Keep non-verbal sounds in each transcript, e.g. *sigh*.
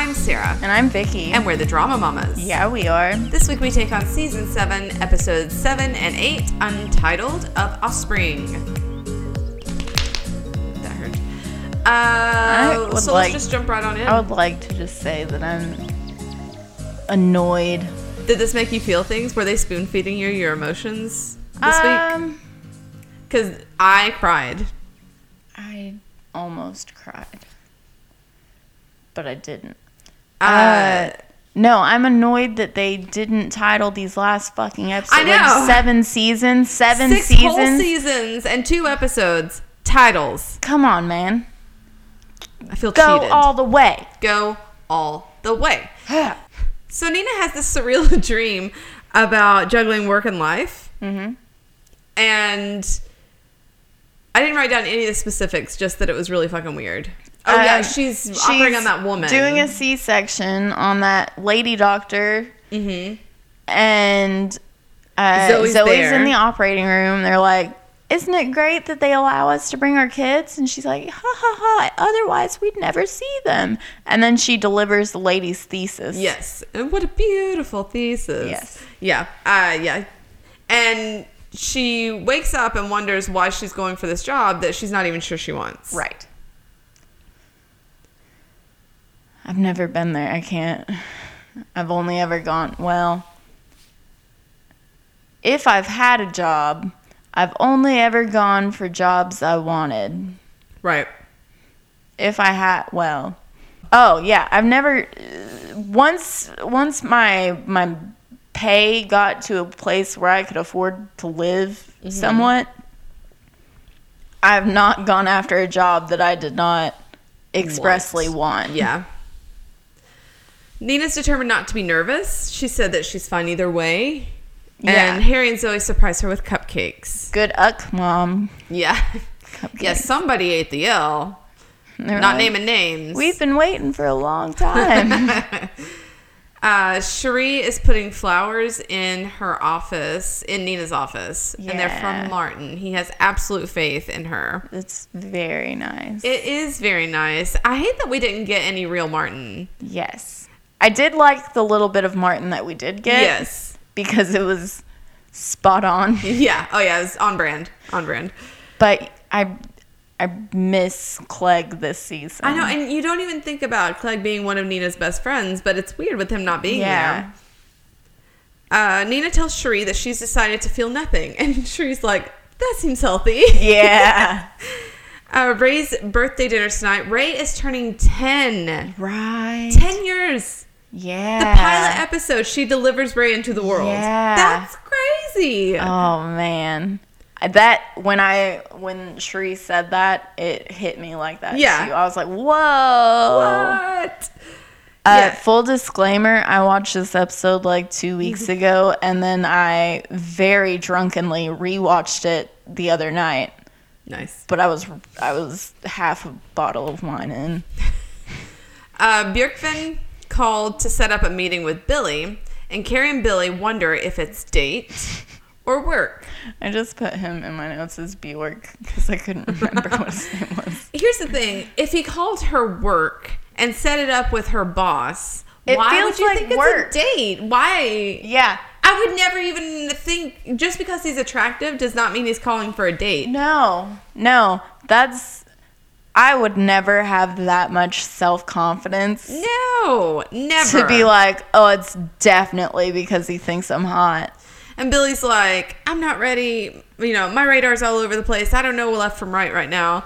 I'm Sarah, And I'm Vicky. and we're the Drama Mamas. yeah, we are. This week we take on season 7, episodes 7 and 8, untitled Of Offspring. That hurt. Uh, would so like- let's just jump right on in. I would like to just say that I'm annoyed. Did this make you feel things? Were they spoon feeding you your emotions this week? um, Because I cried. I almost cried, but I didn't. Uh, No, I'm annoyed that they didn't title these last fucking episodes. I know. Like seven seasons, seven six seasons. whole seasons and two episodes. Titles. Come on, man. I feel Go cheated. all the way. Go all the way. *sighs* So Nina has this *laughs* surreal dream about juggling work and life. mm-hmm. And I didn't write down any of the specifics, just that it was really fucking weird. Oh, yeah, Uh, she's, operating on that woman. Doing a C section on that lady doctor, hmm and uh, Zoe's Zoe's, in the operating room. They're like, "Isn't it great that they allow us to bring our kids?" And she's like, "Ha ha ha! Otherwise, we'd never see them." And then she delivers the lady's thesis. Yes. And what a beautiful thesis. Yes. Yeah. Uh, yeah. And she wakes up and wonders why she's going for this job that she's not even sure she wants. Right. I've never been there. I can't. I've only ever gone, well, if I've had a job, I've only ever gone for jobs I wanted. Right. If I had, well, oh yeah, I've never. Once, once my my pay got to a place where I could afford to live mm-hmm. somewhat, I've not gone after a job that I did not expressly want. Yeah. Nina's determined not to be nervous. She said that she's fine either way. Yeah. And Harry and Zoe surprise her with cupcakes. Good uck, mom. Yeah. Cupcakes. Yeah, somebody ate the L. Not like, naming names. We've been waiting for a long *laughs* time. *laughs* Uh, Cherie is putting flowers in her office, in Nina's office, and they're from Martin. He has absolute faith in her. it's very nice. It is very nice. I hate that we didn't get any real Martin. yes. I did like the little bit of Martin that we did get. Yes. Because it was spot on. *laughs* Yeah. Oh, yeah. It was on brand. On brand. But I I miss Clegg this season. I know, and you don't even think about Clegg being one of Nina's best friends, but it's weird with him not being Yeah. there. Uh, Nina tells Cherie that she's decided to feel nothing, and *laughs* Cherie's like, that seems healthy. Yeah. *laughs* Uh, Ray's birthday dinner tonight. Ray is turning 10. right. 10 years. Yeah. The pilot episode, she delivers Ray into the world. Yeah. That's crazy. Oh man. That when I when Cherie said that, it hit me like that. Yeah. too. I was like, "Whoa!" what? Uh, Yeah. Full disclaimer: I watched this episode like two weeks Mm-hmm. ago, and then I very drunkenly rewatched it the other night. Nice. But I was I was half a bottle of wine in. *laughs* Uh, Björkvin called to set up a meeting with Billy, and Carrie and Billy wonder if it's date or work. I just put him in my notes as B work because I couldn't remember what his *laughs* name was. Here's the thing: if he called her work and set it up with her boss, It why would you like think work. it's a date? Why? Yeah. I would never even think just because he's attractive does not mean he's calling for a date. No, no, that's. I would never have that much self confidence No, never. to be like, oh, it's definitely because he thinks I'm hot. and Billy's like, I'm not ready. You know, my radar's all over the place. I don't know left from right right now.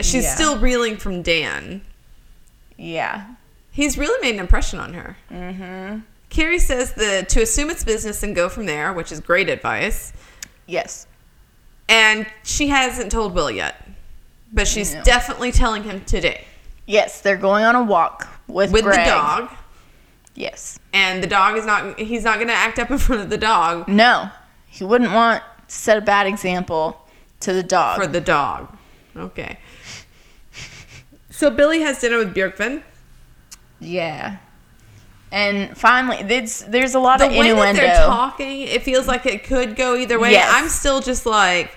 She's Yeah. still reeling from Dan. Yeah. He's really made an impression on her. Mm-hmm. Carrie says that to assume it's business and go from there, which is great advice. Yes. And she hasn't told Will yet. But she's definitely telling him today. Yes, they're going on a walk with With Greg. the dog. Yes. And the dog is not, he's not going to act up in front of the dog No, he wouldn't want to set a bad example to the dog. for the dog. Okay. So Billy has dinner with Björkvin. yeah. And finally, it's, there's a lot The of way that innuendo. they're talking, it feels like it could go either way. Yes. I'm still just like,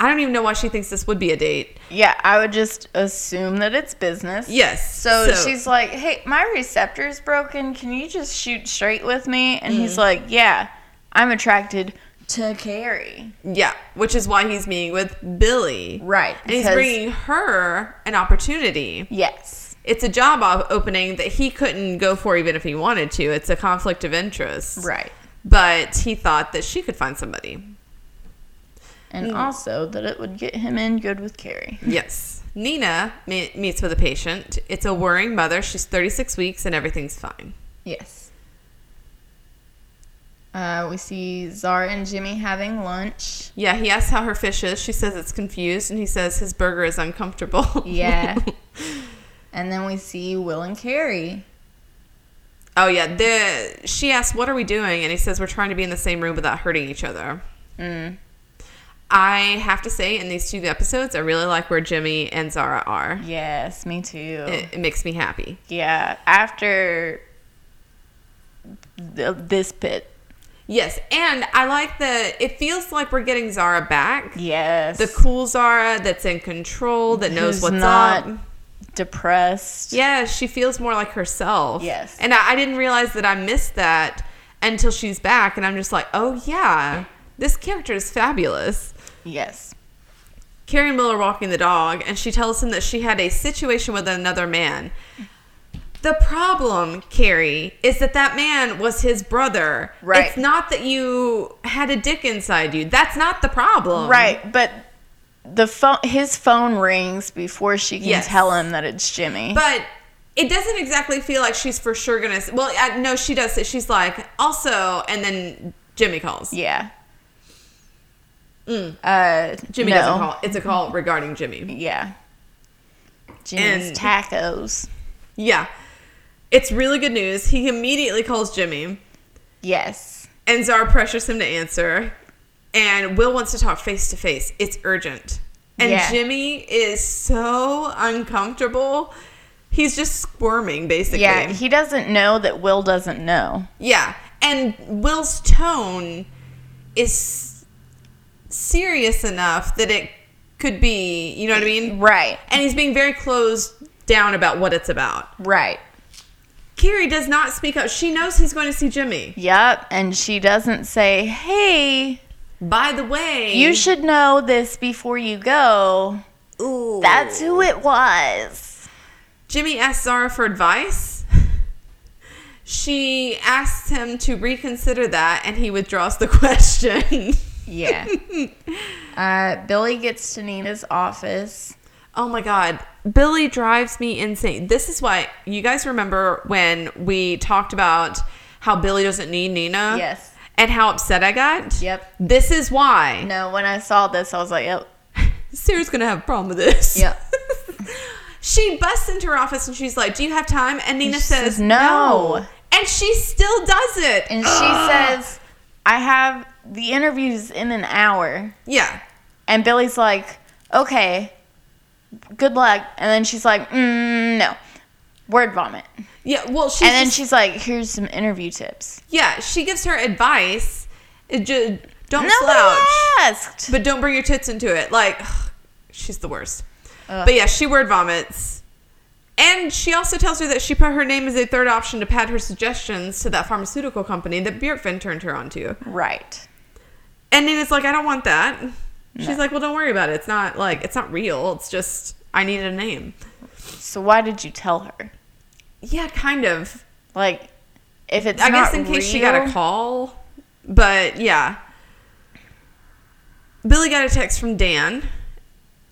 I don't even know why she thinks this would be a date. Yeah, I would just assume that it's business. Yes. So, she's like, "Hey, my receptor's broken. Can you just shoot straight with me?" And Mm. he's like, "Yeah, I'm attracted to Carrie." Yeah, which is why he's meeting with Billy. Right, And he's bringing her an opportunity. Yes. It's a job opening that he couldn't go for even if he wanted to. It's a conflict of interest. Right. But he thought that she could find somebody. And Mm. also that it would get him in good with Carrie. Yes. Nina me- meets with a patient. It's a worrying mother. She's 36 weeks and everything's fine. Yes. Uh, we see Zara and Jimmy having lunch. Yeah, he asks how her fish is. She says it's confused, and he says his burger is uncomfortable. Yeah. *laughs* and then we see Will and Carrie. oh, yeah. The She asks, what are we doing? And he says, we're trying to be in the same room without hurting each other. Mm. I have to say, in these two episodes, I really like where Jimmy and Zara are. Yes, me too. It, it makes me happy. yeah, after th this pit. Yes, and I like that it feels like we're getting Zara back. Yes. The cool Zara that's in control, that knows Who's what's not up. depressed. Yeah, she feels more like herself. Yes. And I, I didn't realize that I missed that until she's back, and I'm just like, oh, yeah, this character is fabulous. Yes. Carrie and Will walking the dog, and she tells him that she had a situation with another man. The problem, Carrie, is that that man was his brother. Right. It's not that you had a dick inside you. That's not the problem. Right, but the phone his phone rings before she can Yes. tell him that it's Jimmy. But it doesn't exactly feel like she's for sure gonna. Well, uh, no, she does. She's like also, and then Jimmy calls. yeah. Mm. Uh, Jimmy no. doesn't call. It's a call regarding Jimmy. Yeah. Jimmy's And- tacos. Yeah, it's really good news. He immediately calls Jimmy, Yes. and Zara pressures him to answer. And Will wants to talk face to face. It's urgent. And Yeah. Jimmy is so uncomfortable. He's just squirming, basically. Yeah, he doesn't know that Will doesn't know. Yeah, and Will's tone is serious enough that it could be, you know what I mean? Right. And he's being very closed down about what it's about. Right. Carrie does not speak up. She knows he's going to see Jimmy. Yep, and she doesn't say, "Hey, By the way, you should know this before you go." Ooh. That's who it was. Jimmy asks Zara for advice. She asks him to reconsider that, and he withdraws the *laughs* question. Yeah. *laughs* uh, Billy gets to Nina's office. Oh my god, Billy drives me insane. This is why you guys remember when we talked about how Billy doesn't need Nina? Yes. And how upset I got? Yep. This is why. No, when I saw this, I was like, "Yep, *laughs* Sarah's gonna have a problem with this. Yep. *laughs* she busts into her office and she's like, Do you have time? And Nina she says, says, "No." And she still does it. And she *gasps* says, I have the interviews in an hour. Yeah. And Billy's like, okay, good luck. And then she's like, mm, no, word vomit. Yeah, well, she's and then just- she's like, here's some interview tips. yeah, she gives her advice. It ju- don't Nobody slouch. asked. But don't bring your tits into it. Like, she's the worst. Ugh. But yeah, she word vomits. And she also tells her that she put her name as a third option to pad her suggestions to that pharmaceutical company that Bjorkfin turned her on onto. right. And Nina's like, I don't want that. She's like, well, don't worry about it. It's not like, it's not real. It's just, I need a name. So why did you tell her? Yeah, kind of. Like, if it's I guess in case she got a call. But yeah. Billy got a text from Dan.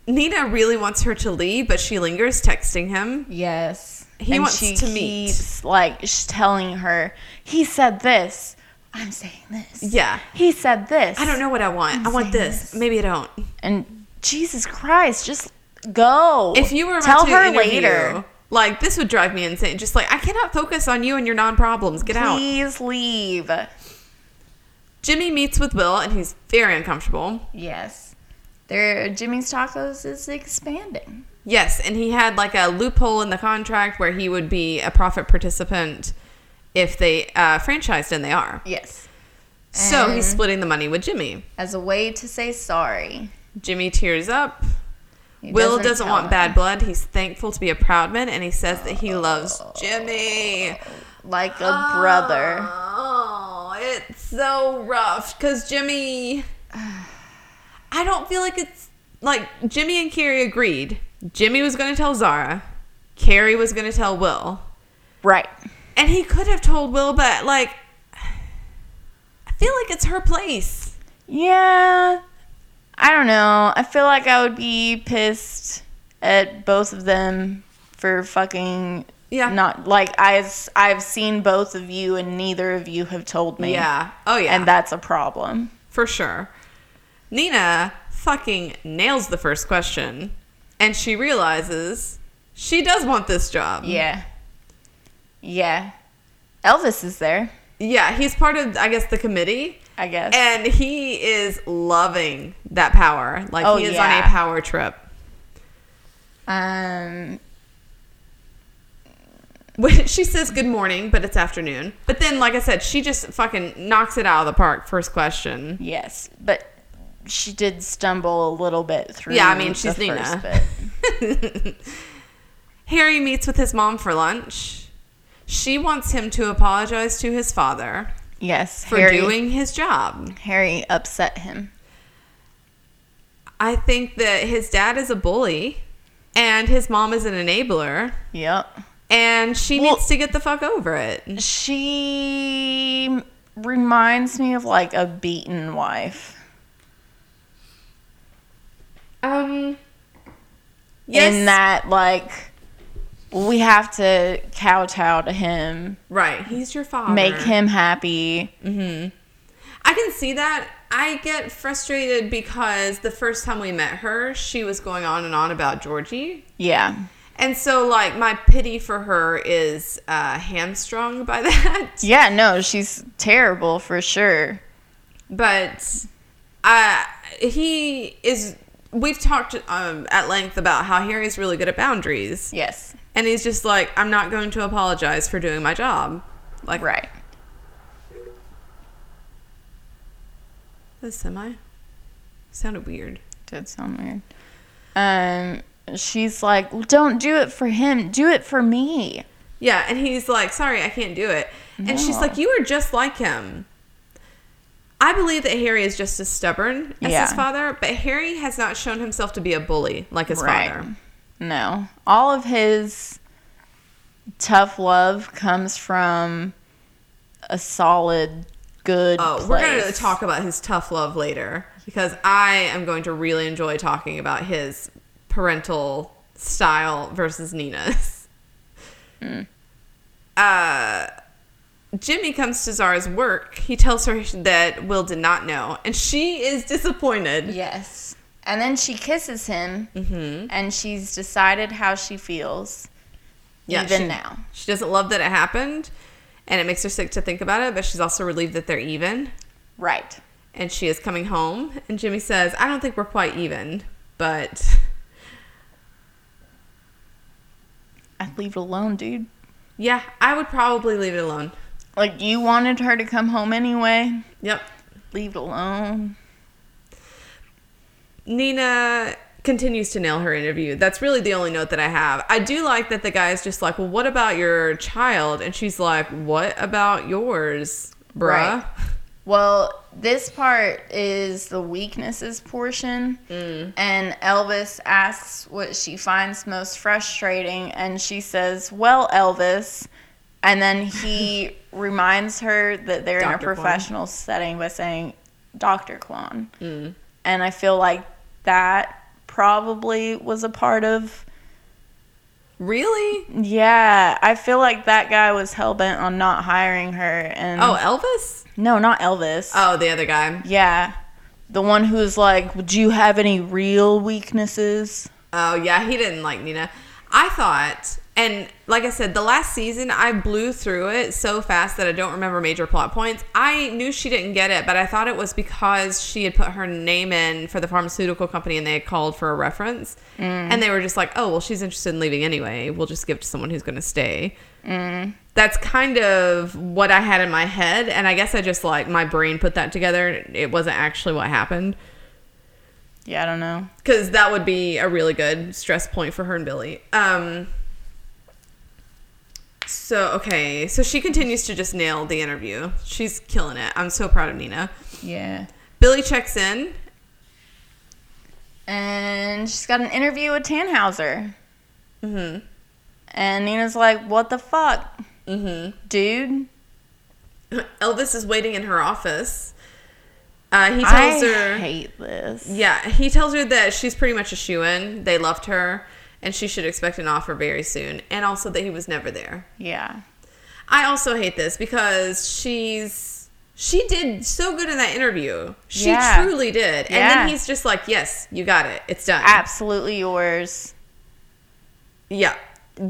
Nina really wants her to leave, but she lingers texting him. Yes. He and wants she to meet. like telling her, he said this. I'm saying this. Yeah. He said this. I don't know what I want. I'm I want this. this. Maybe I don't. And Jesus Christ, just go. If you were tell her later. like this would drive me insane. Just like I cannot focus on you and your non-problems. Get out. Please leave. Jimmy meets with Will and he's very uncomfortable. Yes. Their Jimmy's Tacos is expanding. Yes, and he had like a loophole in the contract where he would be a profit participant if they uh, franchised, and they are. Yes. So he's splitting the money with Jimmy. As a way to say sorry. Jimmy tears up. He Will doesn't, tell want him. bad blood. He's thankful to be a proud man, and he says that he loves Jimmy. like a brother. Oh, it's so rough because Jimmy. *sighs* I don't feel like it's like Jimmy and Carrie agreed. Jimmy was going to tell Zara. Carrie was going to tell Will. Right. And he could have told Will, but like, I feel like it's her place. Yeah. I don't know. I feel like I would be pissed at both of them for fucking Yeah. not like I've I've seen both of you and neither of you have told me. Yeah. Oh, yeah. And that's a problem. for sure. Nina fucking nails the first question. And she realizes she does want this job. Yeah. Yeah. Elvis is there, Yeah, he's part of, I guess, the committee. I guess. And he is loving that power. Like, Oh, he is on a power trip. um *laughs* she says good morning, but it's afternoon. But then, like I said, she just fucking knocks it out of the park. First question. yes, but she did stumble a little bit through Yeah, I mean, she's Nina. *laughs* Harry meets with his mom for lunch. She wants him to apologize to his father Yes, for Harry, doing his job. Harry upset him. I think that his dad is a bully and his mom is an enabler Yep. and she Well- needs to get the fuck over it. She reminds me of like a beaten wife. Um yes. In that like we have to kowtow to him, right, he's your father. make him happy. Mm hmm I can see that. I get frustrated because the first time we met her, she was going on and on about Georgie. Yeah. And so, like, my pity for her is uh, hamstrung by *laughs* that. Yeah, no, she's terrible for sure. But uh, he is. We've talked um, at length about how Harry's really good at boundaries. Yes. And he's just like, I'm not going to apologize for doing my job. Like, Right. the semi sounded weird. Did sound weird. Um she's like, well, "Don't do it for him. Do it for me." Yeah, and he's like, sorry, I can't do it. And she's like, you are just like him. I believe that Harry is just as stubborn as Yeah. his father, but Harry has not shown himself to be a bully like his father. No. All of his tough love comes from a solid, good Oh, place. we're going to talk about his tough love later because I am going to really enjoy talking about his parental style versus Nina's. Uh, Jimmy comes to Zara's work. He tells her that Will did not know, and she is disappointed. Yes. And then she kisses him, Mm-hmm. and she's decided how she feels. Yeah, even she- now. She doesn't love that it happened, and it makes her sick to think about it, but she's also relieved that they're even. Right. And she is coming home, and Jimmy says, I don't think we're quite even, but I'd leave it alone, dude. yeah, I would probably leave it alone. Like, you wanted her to come home anyway. Yep. Leave it alone. Nina continues to nail her interview. That's really the only note that I have. I do like that the guy is just like, well, what about your child? And she's like, what about yours, bruh? Right. Well, this part is the weaknesses portion. Mm. And Elvis asks what she finds most frustrating. And she says, Well, Elvis. And then he *laughs* reminds her that they're in Dr. a Kwan. professional setting by saying, Dr. Kwan. Mm. And I feel like that probably was a part of. Really? Yeah, I feel like that guy was hell bent on not hiring her. And Oh, Elvis? no, not Elvis. Oh, the other guy. Yeah. The one who's like, Do you have any real weaknesses? Oh, yeah, he didn't like Nina. I thought, and like I said, the last season, I blew through it so fast that I don't remember major plot points. I knew she didn't get it, but I thought it was because she had put her name in for the pharmaceutical company and they had called for a reference. And they were just like, oh, well, she's interested in leaving anyway. We'll just give to someone who's going to stay. That's kind of what I had in my head. And I guess I just like, my brain put that together. It wasn't actually what happened. Yeah, I don't know. because that would be a really good stress point for her and Billy. Um, so okay, so she continues to just nail the interview. She's killing it. I'm so proud of Nina. Yeah. Billy checks in. And she's got an interview with Tannhauser. hmm And Nina's like, what the fuck, hmm dude? *laughs* Elvis is waiting in her office. Uh, he I tells her, hate this. yeah, he tells her that she's pretty much a shoe in. They loved her, and she should expect an offer very soon. And also that he was never there. Yeah. I also hate this because she's she did so good in that interview. She Yeah. truly did. And Yeah. then he's just like, "Yes, you got it. It's done." Absolutely yours. yeah.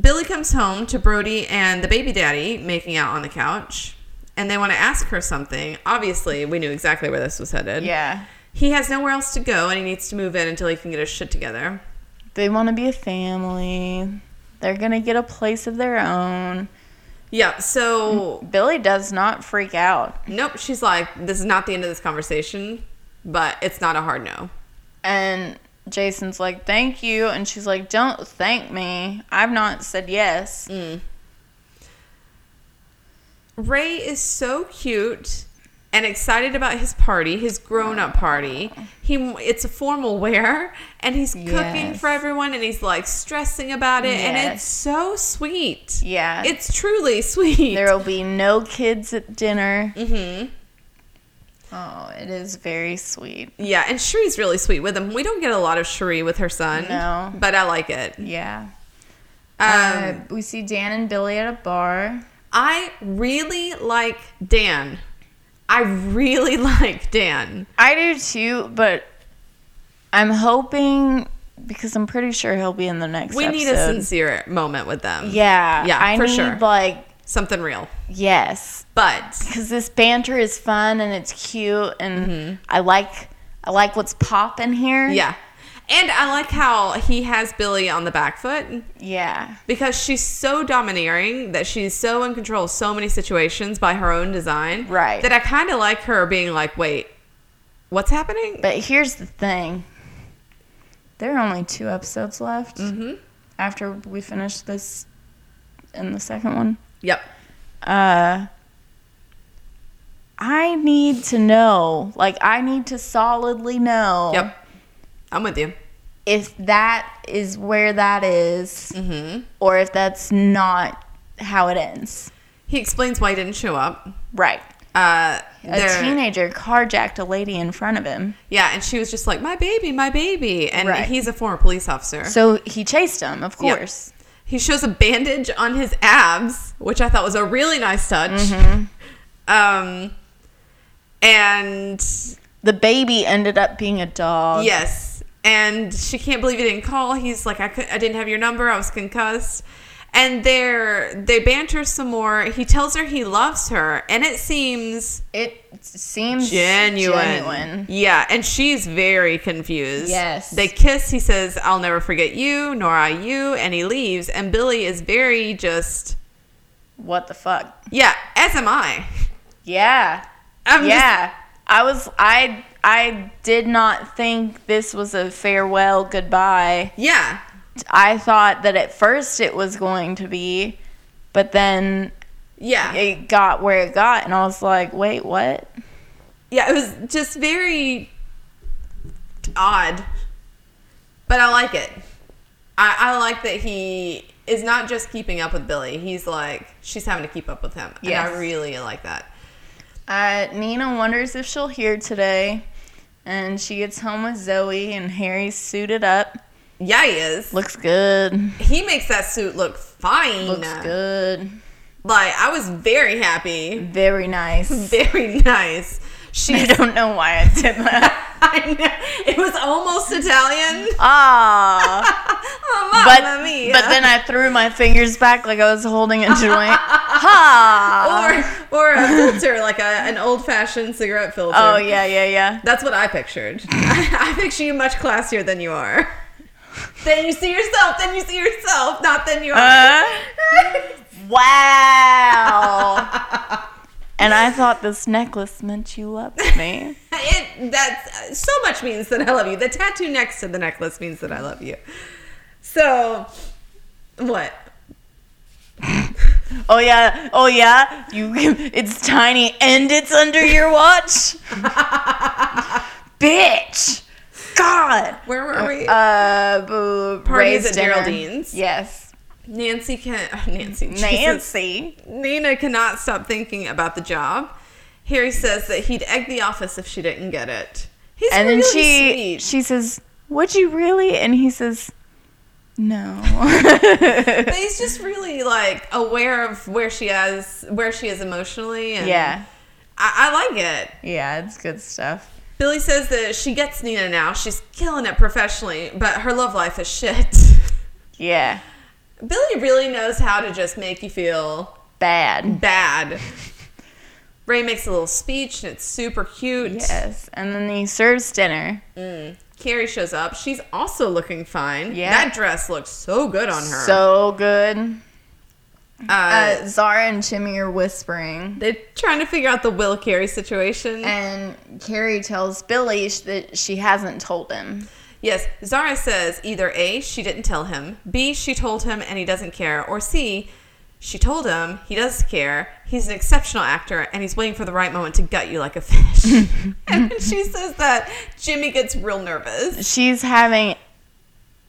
Billy comes home to Brody and the baby daddy making out on the couch, and they want to ask her something. Obviously, we knew exactly where this was headed. Yeah. He has nowhere else to go, and he needs to move in until he can get his shit together. They want to be a family. They're going to get a place of their own. Yeah. So Billy does not freak out. nope. She's like, "This is not the end of this conversation, but it's not a hard no." And Jason's like, thank you. And she's like, don't thank me. I've not said yes. Mm. Ray is so cute and excited about his party, his grown-up party. He it's a formal wear and he's cooking for everyone and he's like stressing about it and it's so sweet. Yeah. It's truly sweet. There will be no kids at dinner. Mhm. Oh, it is very sweet. Yeah, and Cherie's really sweet with him. We don't get a lot of Shree with her son. No. But I like it. Yeah. Um, uh, we see Dan and Billy at a bar. I really like Dan. I really *laughs* like Dan. I do too, but I'm hoping because I'm pretty sure he'll be in the next. We need a sincere moment with them. Yeah, Yeah, I for need sure. like Something real. yes, But because this banter is fun and it's cute, and mm-hmm. I like I like what's popping here. Yeah. And I like how he has Billy on the back foot yeah, because she's so domineering that she's so in control of so many situations by her own design. Right. That I kind of like her being like, wait, what's happening? but here's the thing: there are only two episodes left mm-hmm. after we finish this in the second one. Yep. uh I need to know, like I need to solidly know Yep. I'm with you. If that is where that is Mm-hmm. or if that's not how it ends. He explains why he didn't show up. Right. Uh, A teenager carjacked a lady in front of him. Yeah, and she was just like, my baby, my baby. And Right. he's a former police officer. So he chased him, of Yep. course. He shows a bandage on his abs, which I thought was a really nice touch. Mm-hmm. Um, and The baby ended up being a dog. yes, and she can't believe he didn't call. He's like, I could, I didn't have your number. I was concussed. And they're they banter some more. He tells her he loves her, and it seems It seems genuine. genuine. Yeah, and she's very confused. Yes. They kiss. He says, "I'll never forget you, nor I you," and he leaves. And Billy is very just, What the fuck? yeah, as am I. Yeah. I'm just- yeah. I was I I did not think this was a farewell goodbye. yeah, I thought that at first it was going to be, but then yeah, it got where it got and I was like, "Wait, what?" yeah. It was just very odd, but I like it. I, I like that he is not just keeping up with Billy. He's like she's having to keep up with him, and I really like that. Uh, Nina wonders if she'll hear today, and she gets home with Zoe and Harry's suited up. Yeah, he is. Looks good. He makes that suit look fine. Looks good. Like I was very happy, Very nice. *laughs* very nice. I don't know why I did that. *laughs* I know it was almost Italian. Ah. *laughs* Oh, but mia. but then I threw my fingers back like I was holding a joint. *laughs* ha! or or a filter like a, an old fashioned cigarette filter. oh yeah, yeah, yeah. That's what I pictured. I picture you much classier than you are. Then you see yourself. Then you see yourself. Not then you are. Uh, wow. And I thought this necklace meant you loved me. *laughs* It that's so much means that I love you. The tattoo next to the necklace means that I love you. So, what? *laughs* oh yeah, oh yeah. You, *laughs* it's tiny and it's under your watch. Bitch. God. Where were we? Uh, b- Parties at. Geraldine's. Yes. Nancy can oh, Nancy *laughs* Jesus. Nancy. Nina cannot stop thinking about the job. Harry says that he'd egg the office if she didn't get it. He's And then really she sweet. she says, "Would you really?" And he says, "No." *laughs* but he's just really like aware of where she has where she is emotionally. And yeah. I, I like it. Yeah, it's good stuff. Billy says that she gets Nina now. She's killing it professionally, but her love life is shit. *laughs* Yeah. Billy really knows how to just make you feel Bad. bad. *laughs* Ray makes a little speech and it's super cute. Yes. And then he serves dinner. Mm. Carrie shows up. She's also looking fine. Yeah. That dress looks so good on her. So good. uh, Uh, Zara and Jimmy are whispering. they're trying to figure out the Will Carrie situation. And Carrie tells Billy that she hasn't told him. Yes, Zara says either A, she didn't tell him, B, she told him and he doesn't care, or C, she told him, he does care, he's an exceptional actor, and he's waiting for the right moment to gut you like a fish. *laughs* and she says that Jimmy gets real nervous. She's having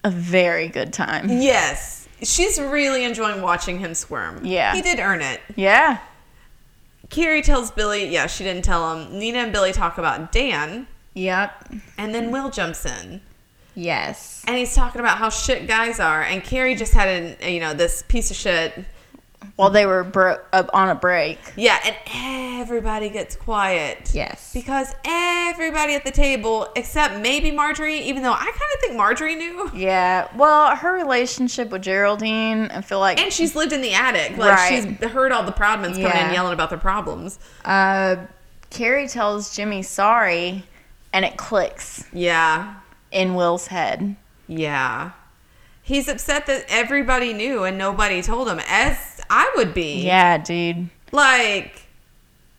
a very good time. Yes, she's really enjoying watching him squirm. Yeah. He did earn it. Yeah. Carrie tells Billy, yeah, she didn't tell him. Nina and Billy talk about Dan, Yep. and then Will jumps in. Yes. And he's talking about how shit guys are, and Carrie just had an, you know, this piece of shit. While they were bro- uh, on a break. Yeah, and everybody gets quiet. Yes. Because everybody at the table, except maybe Marjorie, even though I kind of think Marjorie knew. Yeah. Well, her relationship with Geraldine, I feel like And she's lived in the attic. Like, Right. she's heard all the Proudmans coming in yelling about their problems. uh, Carrie tells Jimmy sorry, and it clicks Yeah. In Will's head. Yeah. He's upset that everybody knew and nobody told him, as I would be. Yeah, dude. Like,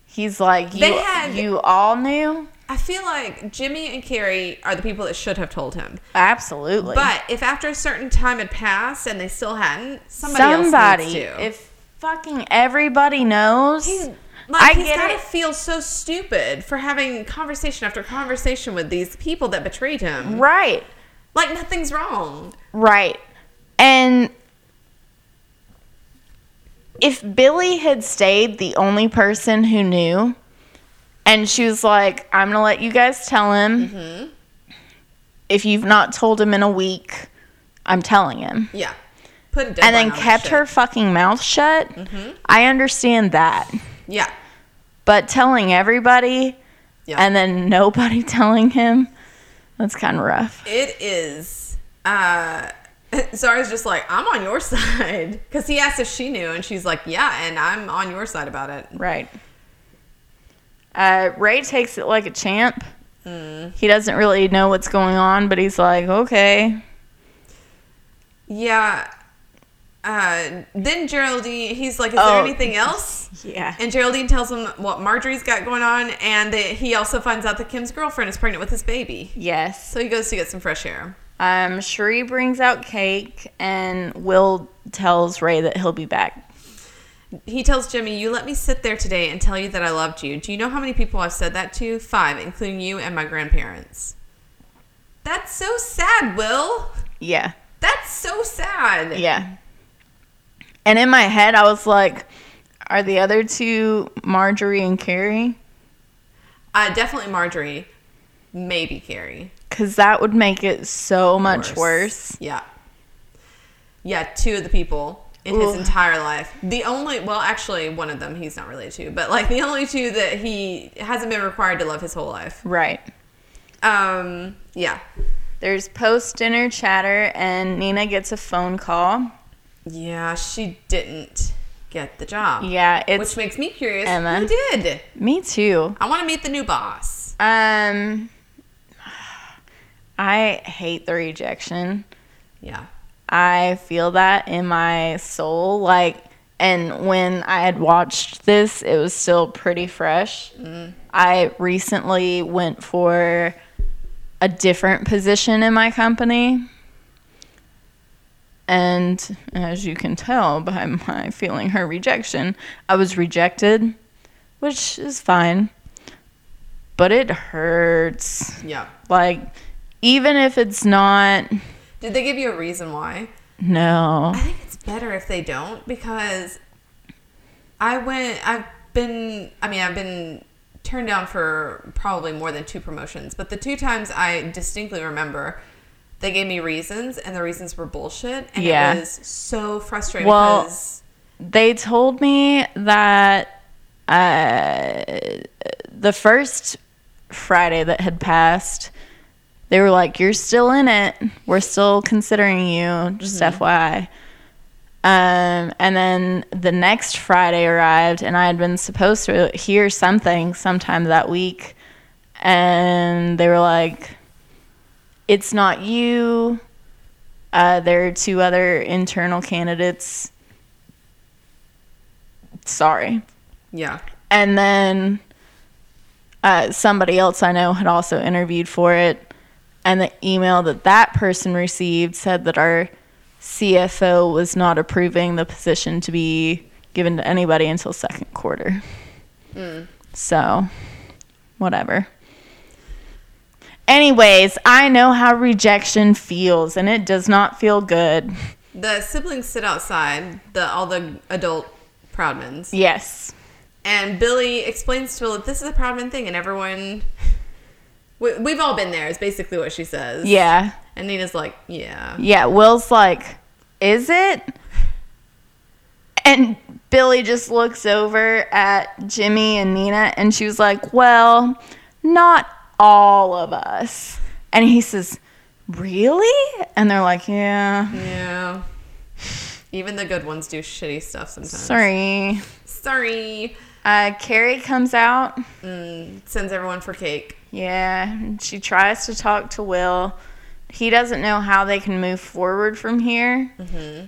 He's like, you, had- you all knew? I feel like Jimmy and Carrie are the people that should have told him. Absolutely. But if after a certain time had passed and they still hadn't, somebody, somebody, else needs to. if fucking everybody knows, he's like I he's gotta it. feel so stupid for having conversation after conversation with these people that betrayed him. right, Like nothing's wrong. right. And if Billy had stayed the only person who knew, and she was like, I'm going to let you guys tell him. Mm-hmm. If you've not told him in a week, I'm telling him. Yeah. Put And then kept her fucking mouth shut. Mm-hmm. I understand that. Yeah. But telling everybody Yeah. and then nobody *laughs* telling him, that's kind of rough. It is. Uh, *laughs* so I was just like, I'm on your *laughs* side. Because he asked if she knew, and she's like, yeah, and I'm on your side about it. Right. Uh, Ray takes it like a champ. Mm. He doesn't really know what's going on, but he's like, okay. Yeah. Uh, then Geraldine, he's like, is Oh. there anything *laughs* else? Yeah. And Geraldine tells him what Marjorie's got going on, and that he also finds out that Kim's girlfriend is pregnant with his baby. Yes. So he goes to get some fresh air. Um, Cherie brings out cake, and Will tells Ray that he'll be back. He tells Jimmy, you let me sit there today and tell you that I loved you. Do you know how many people I've said that to? Five, including you and my grandparents. That's so sad, Will. Yeah. That's so sad. Yeah. And in my head, I was like, are the other two Marjorie and Carrie? Uh, definitely Marjorie. Maybe Carrie. Because that would make it so much worse. Yeah. Yeah, two of the people in his entire life. The only, well, actually, one of them he's not related to, but like the only two that he hasn't been required to love his whole life. Right. Um, yeah. There's post dinner chatter, and Nina gets a phone call. Yeah, she didn't get the job. Yeah, it's Which makes me curious. Emma. Who did? me too. I want to meet the new boss. Um, I hate the rejection. Yeah. I feel that in my soul. Like, And when I had watched this, it was still pretty fresh. I recently went for a different position in my company. And as you can tell by my feeling her rejection, I was rejected, which is fine. But it hurts. Yeah. Like, even if it's not, Did they give you a reason why? no. I think it's better if they don't because I went. I've been. I mean, I've been turned down for probably more than two promotions, but the two times I distinctly remember. They gave me reasons, and the reasons were bullshit, and Yeah. it was so frustrating Well, they told me that uh, the first Friday that had passed, they were like, "You're still in it. We're still considering you. Just FYI." Um, and then the next Friday arrived, and I had been supposed to hear something sometime that week, and they were like, "It's not you." Uh, there are two other internal candidates sorry. yeah, And then uh, somebody else I know had also interviewed for it. And the email that that person received said that our CFO was not approving the position to be given to anybody until second quarter. So, whatever. Anyways, I know how rejection feels, and it does not feel good. the siblings sit outside. The all the adult Proudmans, Yes. and Billy explains to Will that this is a Proudman thing, and everyone. We, we've all been there. Is basically what she says. Yeah. And Nina's like, yeah. Yeah, Will's like, is it? And Billy just looks over at Jimmy and Nina and she was like, well, not all of us. And he says, really? And they're like, yeah, Yeah. Even the good ones do shitty stuff sometimes. sorry. Sorry. Uh, Carrie comes out. Mm, sends everyone for cake. Yeah, she tries to talk to Will. He doesn't know how they can move forward from here.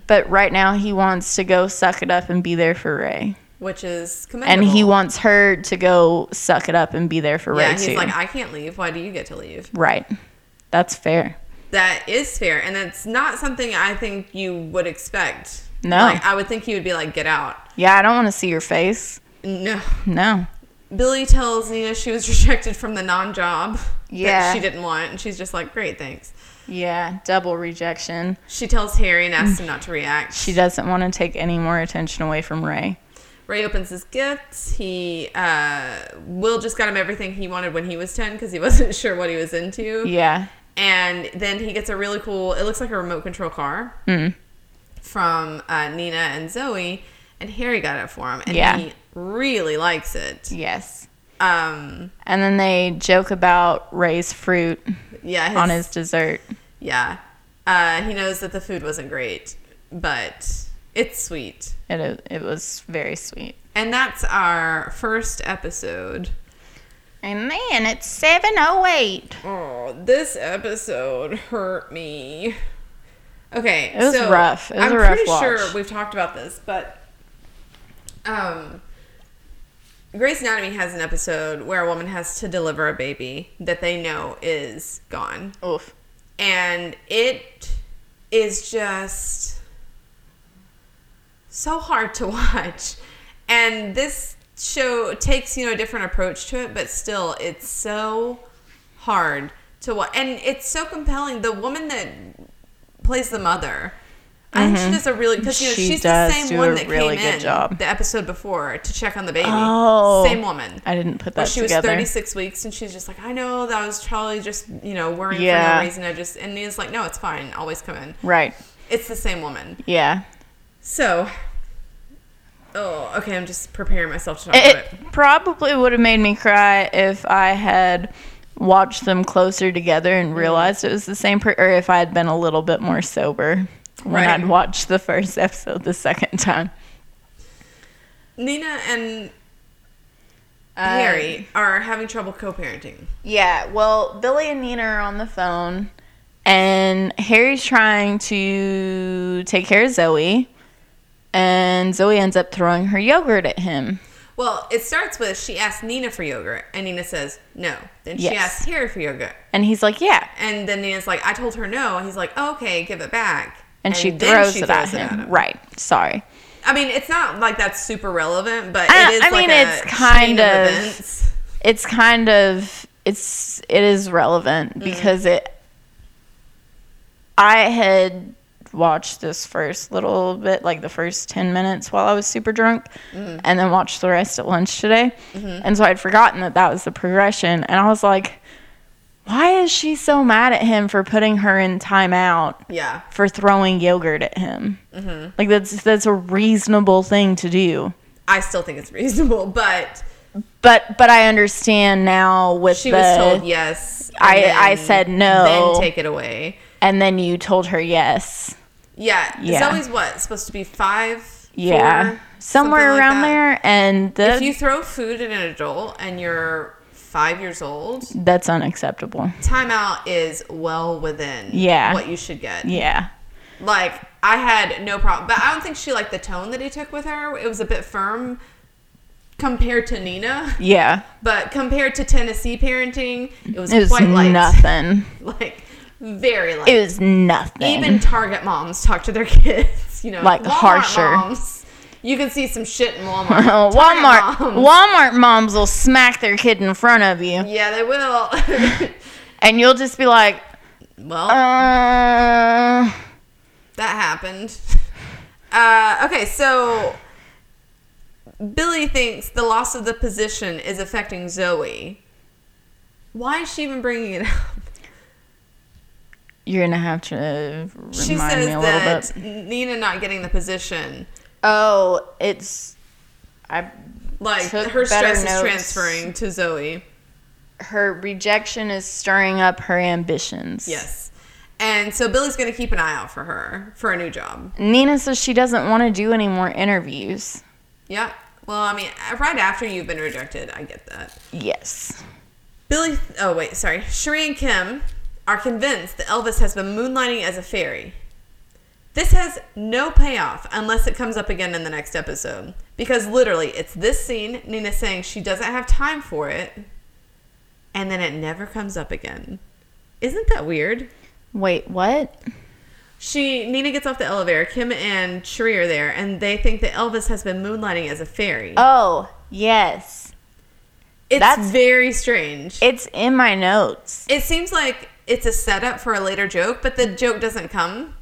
But right now, he wants to go suck it up and be there for Ray. Which is commendable. and he wants her to go suck it up and be there for Yeah, Ray he's too. like, I can't leave. Why do you get to leave? right. That's fair. That is fair. And it's not something I think you would expect. No. Like, I would think he would be like, get out. Yeah, I don't want to see your face. No. No. Billy tells Nina she was *laughs* rejected from the non-job Yeah. that she didn't want. And she's just like, great, thanks. Yeah, double rejection. She tells Harry and asks him not to react. She doesn't want to take any more attention away from Ray. Ray opens his gifts. He, uh, Will just got him everything he wanted when he was 10 because he *laughs* wasn't sure what he was into. Yeah. And then he gets a really cool, it looks like a remote control car Mm. from uh, Nina and Zoe. And Harry got it for him. And Yeah. he really likes it. Yes. Um, And then they joke about Ray's fruit yeah. on his dessert. Yeah. Uh, he knows that the food wasn't great, but it's sweet. It, it was very sweet. And that's our first episode. And man, it's 708. Oh, this episode hurt me. Okay, It was so rough. It was I'm a rough pretty sure we've talked about this, but um, Grey's Anatomy has an episode where a woman has to deliver a baby that they know is gone, Oof. and it is just so hard to *laughs* watch. And this show takes, you know, a different approach to it, but still, it's so hard to watch. And it's so compelling. The woman that plays the mother, I think she does a really, because, you know, Mm-hmm. She she's the same one that really came in job. the episode before to check on the baby. Oh. Same woman. I didn't put that she was together. 36 weeks and she's just like, I know that was probably just, you know, worrying for no reason. I just, and Nina's like, no, it's fine. Always come in. Right. It's the same woman. Yeah. So, oh, okay, I'm just preparing myself to talk about It it. probably would have made me cry if I had watched them closer together Mm-hmm. and realized it was the same per- or if I had been a little bit more sober when Right. I'd watched the first *laughs* episode the second time. Nina and Uh, Harry are having trouble co-parenting. Yeah, well, Billy and Nina are on the phone, and Harry's trying to take care of Zoe, and Zoe ends up throwing her yogurt at him. Well, it starts with she asks Nina for yogurt, and Nina says no. Then she Yes. asks Harry for yogurt, And he's like, yeah. and then Nina's like, "I told her no." and He's like, oh, "Okay, give it back." And, she throws she it at him. Right. Sorry. I mean, it's not like that's super relevant, but I- it is I like mean, it's kind of of-. It's kind of it's it is Mm. relevant because it I had watched this first little bit, like the first 10 minutes while I was super drunk, Mm-hmm. and then watched the rest at lunch today. And so I'd forgotten that that was the progression. And I was like, why is she so mad at him for putting her in timeout Yeah. for throwing yogurt at him? Mm-hmm. Like, that's, that's a reasonable thing to do. I still think it's reasonable, but But but I understand now with she the was told yes. I- I said no. Then take it away. And then you told her yes. Yeah. Yeah. Zoe's what? Supposed to be five? Yeah. four, Somewhere like around that? there and the, If you throw food at an adult and you're five years old, that's unacceptable. timeout is well within Yeah. what you should get. Yeah. Like I had no problem, but I don't think she liked the tone that he took with her. It was a bit firm compared to Nina, Yeah. but compared to Tennessee parenting, it was, It was quite light. nothing. *laughs* Like very light. It was nothing. Even Target moms talk to their *laughs* kids, you know, Like, Walmart harsher. Moms, you can see some shit in Walmart. *laughs* Walmart moms, Walmart moms will smack their kid in front of you yeah, they will. *laughs* and you'll just be like, well, uh that happened. Uh, okay, so Billy thinks the loss of the position is affecting Zoe. Why is she even bringing it up? You're going to have to remind She says me a little that bit. Nina not getting the position, Oh, it's I like her stress is transferring to Zoe. her rejection is stirring up her ambitions. Yes. And so Billy's going to keep an eye out for her for a new job. Nina says she doesn't want to do any more interviews. Yeah. Well, I mean, uh, right after you've been rejected, I get that. Yes. Billy, oh wait, sorry. Cherie and Kim are convinced that Elvis has been moonlighting as a fairy. This has no payoff unless it comes up again in the next episode. Because literally, it's this scene, Nina saying she doesn't have time for it, and then it never comes up again. Isn't that weird? Wait, what? She Nina gets off the elevator. Kim and Cherie are there, and they think that Elvis has been moonlighting as a fairy. Oh, yes. it's that's- very strange. It's in my notes. It seems like it's a setup for a later joke, but the joke doesn't come.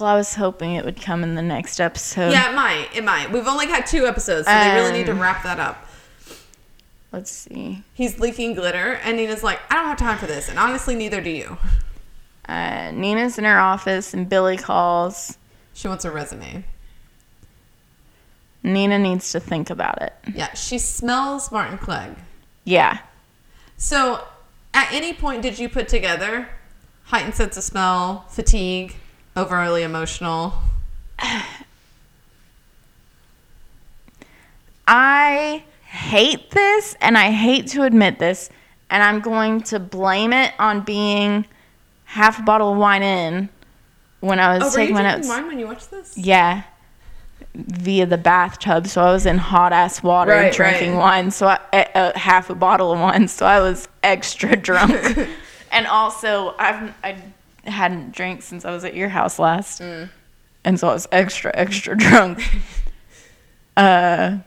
Well, I was hoping it would come in the next episode. Yeah, it might. It might. We've only had two episodes, so they really need to Um, wrap that up. Let's see. He's leaking glitter, and Nina's like, I don't have time for this, and honestly, neither do you. Uh, Nina's in her office and Billy calls. She wants a resume. Nina needs to think about it. Yeah, she smells Martin Clegg. Yeah. So, at any point, did you put together heightened sense of smell, fatigue, overly emotional? *sighs* I hate this and I hate to admit this, and I'm going to blame it on being half a bottle of wine in when I was Oh, taking my drinking notes. wine when you watched this? Yeah. Via the bathtub, so I was in hot ass water Right, drinking right. wine, so I, uh, half a bottle of wine, so I was extra *laughs* drunk. and also, I've I hadn't drank since I was at your house last, Mm. and so I was extra extra drunk. *laughs* uh,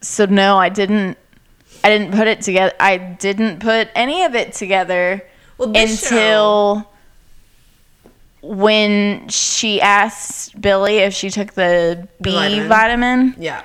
so no, I didn't. I didn't put it together. I didn't put any of it together Well, until when she asked Billy if she took the B vitamin. vitamin. Yeah.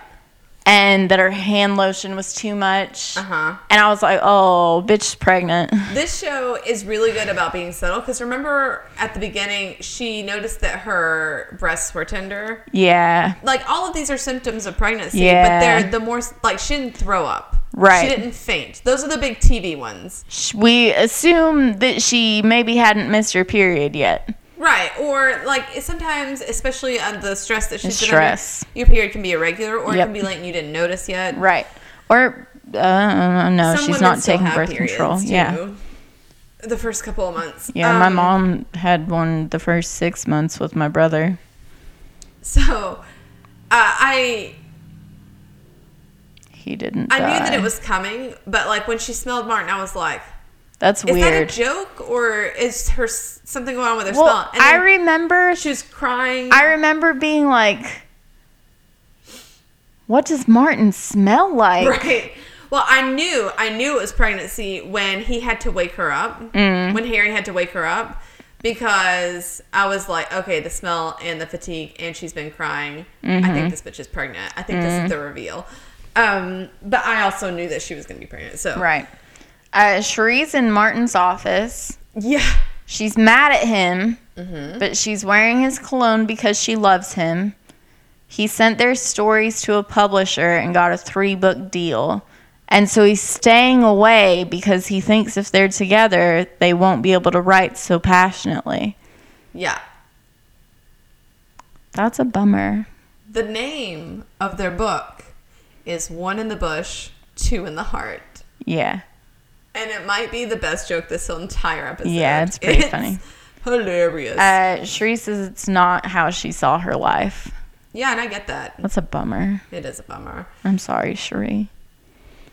and that her hand lotion was too much. Uh huh. And I was like, "Oh, bitch's pregnant." *laughs* This show is really good about being subtle because remember at the beginning she noticed that her breasts were tender. yeah, Like all of these are symptoms of pregnancy, Yeah. but they're the more like she didn't throw up. Right. She didn't faint. Those are the big TV ones. We assume that she maybe hadn't missed her period yet. Right. Or like sometimes, especially on the stress that she's been under, stress. your period can be irregular or it can be late and you didn't notice yet. Right. Or uh, no, Some she's not taking birth control. Yeah. The first couple of months. Yeah, my Um, mom had one the first 6 months with my brother. So, uh, I He didn't. I knew that it was coming, but like when she smelled Martin, I was like, That's "Is weird. Is that a joke or is her something going on with her well, smell?" And I remember. she was crying. I remember being like, "What does Martin smell like?" *laughs* Right. Well, I knew I knew it was pregnancy when he had to wake her up. Mm. When Harry had to wake her up because I was like, okay, the smell and the fatigue, and she's been crying. I Mm-hmm. think this bitch is pregnant. I think this is the reveal. Um, but I also knew that she was going to be pregnant. So Right. Uh, Cherie's in Martin's office. yeah, She's mad at him, Mm-hmm. but she's wearing his cologne because she loves him. He sent their stories to a publisher and got a three book deal. And so he's staying away because he thinks if they're together, they won't be able to write so passionately. yeah. That's a bummer. The name of their book is One in the Bush, Two in the Heart. Yeah. And it might be the best joke this entire episode. Yeah, it's pretty funny. Hilarious. Uh, Cherie says it's not how she saw her life. yeah, and I get that. That's a bummer. It is a bummer. I'm sorry, Cherie.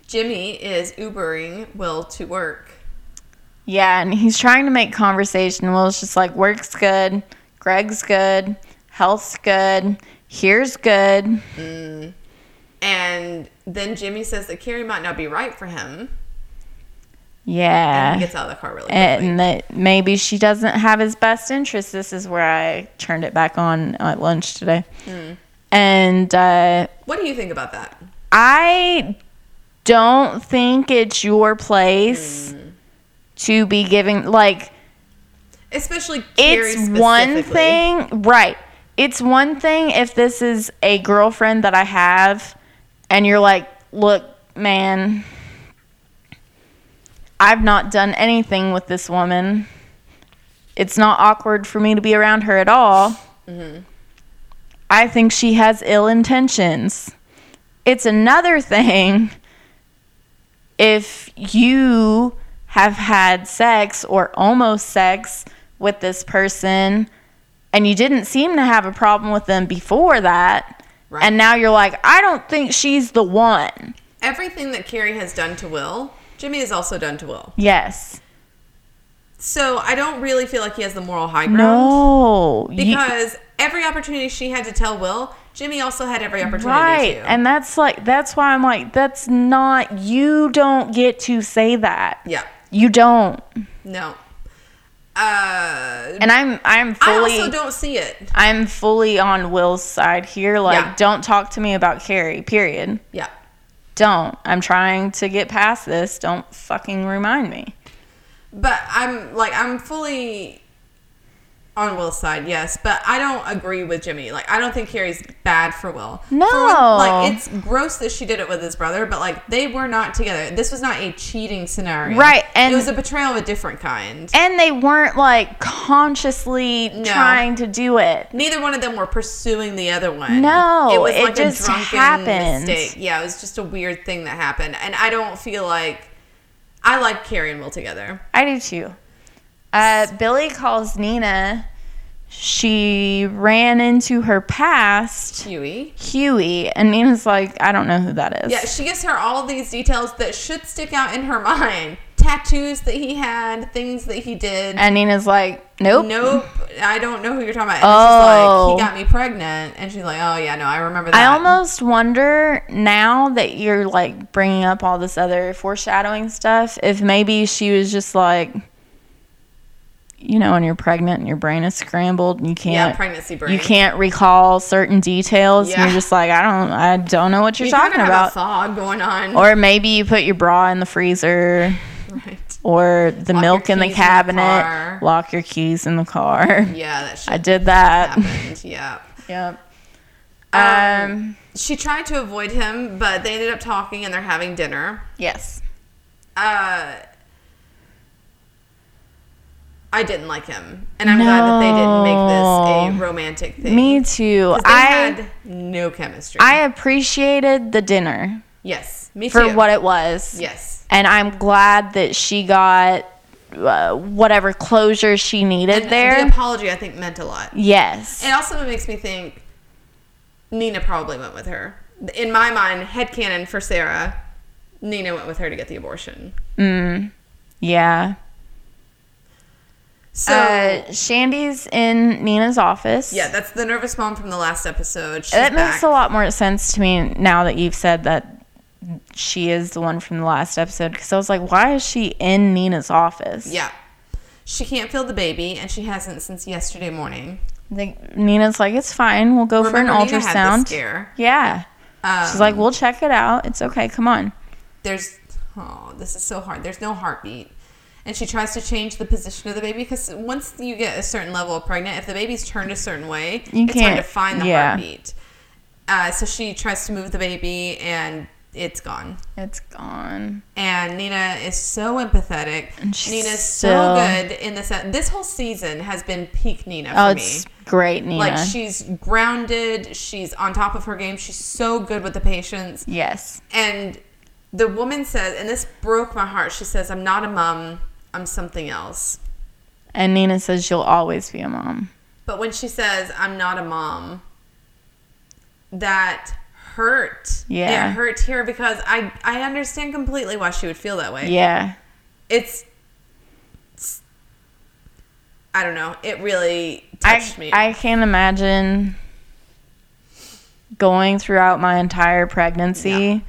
Jimmy is Ubering Will to work. Yeah, and he's trying to make conversation. Will's just like, work's good, Greg's good, health's good, here's good. And then Jimmy says that Carrie might not be right for him. And he Yeah. gets out of the car really quickly. And that maybe she doesn't have his best interest. This is where I turned it back on at lunch today. And uh, what do you think about that? I don't think it's your place to be giving, like, Especially it's one thing right it's one thing if this is a girlfriend that i have and you're like look man i've not done anything with this woman. It's not awkward for me to be around her at all. Mm-hmm. I think she has ill intentions. It's another *laughs* thing if you have had sex or almost sex with this person and you didn't seem to have a problem with them before that Right. and now you're like i don't think she's the one. Everything that Carrie has done to Will, Jimmy has also done to Will. yes So I don't really feel like he has the moral high ground. no you- Because every opportunity she had to tell Will, Jimmy also had every opportunity right to. and that's like that's why i'm like that's not you don't get to say that yeah. you don't No. Uh, and i'm i'm fully I also don't see it. i'm fully on will's side here like Yeah. don't talk to me about carrie period Yeah. Don't. I'm trying to get past this. Don't fucking remind me. But I'm like I'm fully on Will's side, yes, but I don't agree with Jimmy. Like I don't think Carrie's bad for Will. No. For like it's gross that she did it with his brother, but like they were not together. This was not a cheating scenario. Right, and- it was a betrayal of a different kind. and they weren't like consciously No. trying to do it Neither one of them were pursuing the other one. No, it was it like just a drunken happened. mistake. Yeah, it was just a weird thing that happened, and I don't feel like I like Carrie and Will together. i do too uh, billy calls nina she ran into her past Huey. huey and nina's like i don't know who that is Yeah, she gives her all these details that should stick out in her *laughs* mind. Tattoos that he had, things that he did. and nina's like nope Nope, I don't know who you're talking about. And Oh. it's just like, he got me pregnant. And she's like, oh, yeah, no, I remember that. I almost wonder now that you're like bringing up all this other foreshadowing stuff, if maybe she was just like, you know, when you're pregnant and your brain is scrambled and you can't, yeah, pregnancy brain. you can't recall certain details. And Yeah. you're just like, I don't, I don't know what you're You kinda talking about. fog going on. Or maybe you put your bra in the freezer *laughs* right. or the Lock milk in the keys in the cabinet. lock your keys in the car. Yeah, *laughs* that I did that. happened. *laughs* Yeah. Yep. Um, Um, she tried to avoid him, but they ended up talking and they're having dinner. yes. Uh, I didn't like him, and I'm glad that they didn't make this a romantic thing. Me too. they I had no chemistry. I appreciated the dinner yes, me for too. For what it was. Yes, And I'm glad that she got uh, whatever closure she needed and there. the apology I think meant a lot. yes. It also makes me think Nina probably went with her. In my mind, head headcanon for Sarah, Nina went with her to get the abortion. Mm. Yeah. So, uh, Shandy's in Nina's office. yeah, that's the nervous mom from the last episode. She's that back. makes a lot more sense to me now that you've said that she is the one from the last episode. Because I was like, why is she in Nina's office? Yeah. She can't feel the baby, and she hasn't since yesterday morning. Nina's like, it's fine. We'll go Remember, for an Nina ultrasound. Yeah. Um, She's like, we'll check it out. It's okay. Come on. there's oh this is so hard there's no heartbeat and she tries to change the position of the baby because once you get a certain level of pregnant if the baby's turned a certain way You it's hard to find the yeah. heartbeat uh, so she tries to move the baby and it's gone It's gone. and Nina is so empathetic And she's Nina's still- so good in this this whole season has been peak Nina for Oh, me it's great, Nina. like she's grounded she's on top of her game she's so good with the patients yes. and the woman says, and this broke my heart. She says, "I'm not a mom. I'm something else." And Nina says you'll always be a mom. But when she says, "I'm not a mom," that hurt. Yeah. it hurt here because I I understand completely why she would feel that way. Yeah. It's, it's- I don't know. It really I, touched me. I can't imagine going throughout my entire pregnancy Yeah.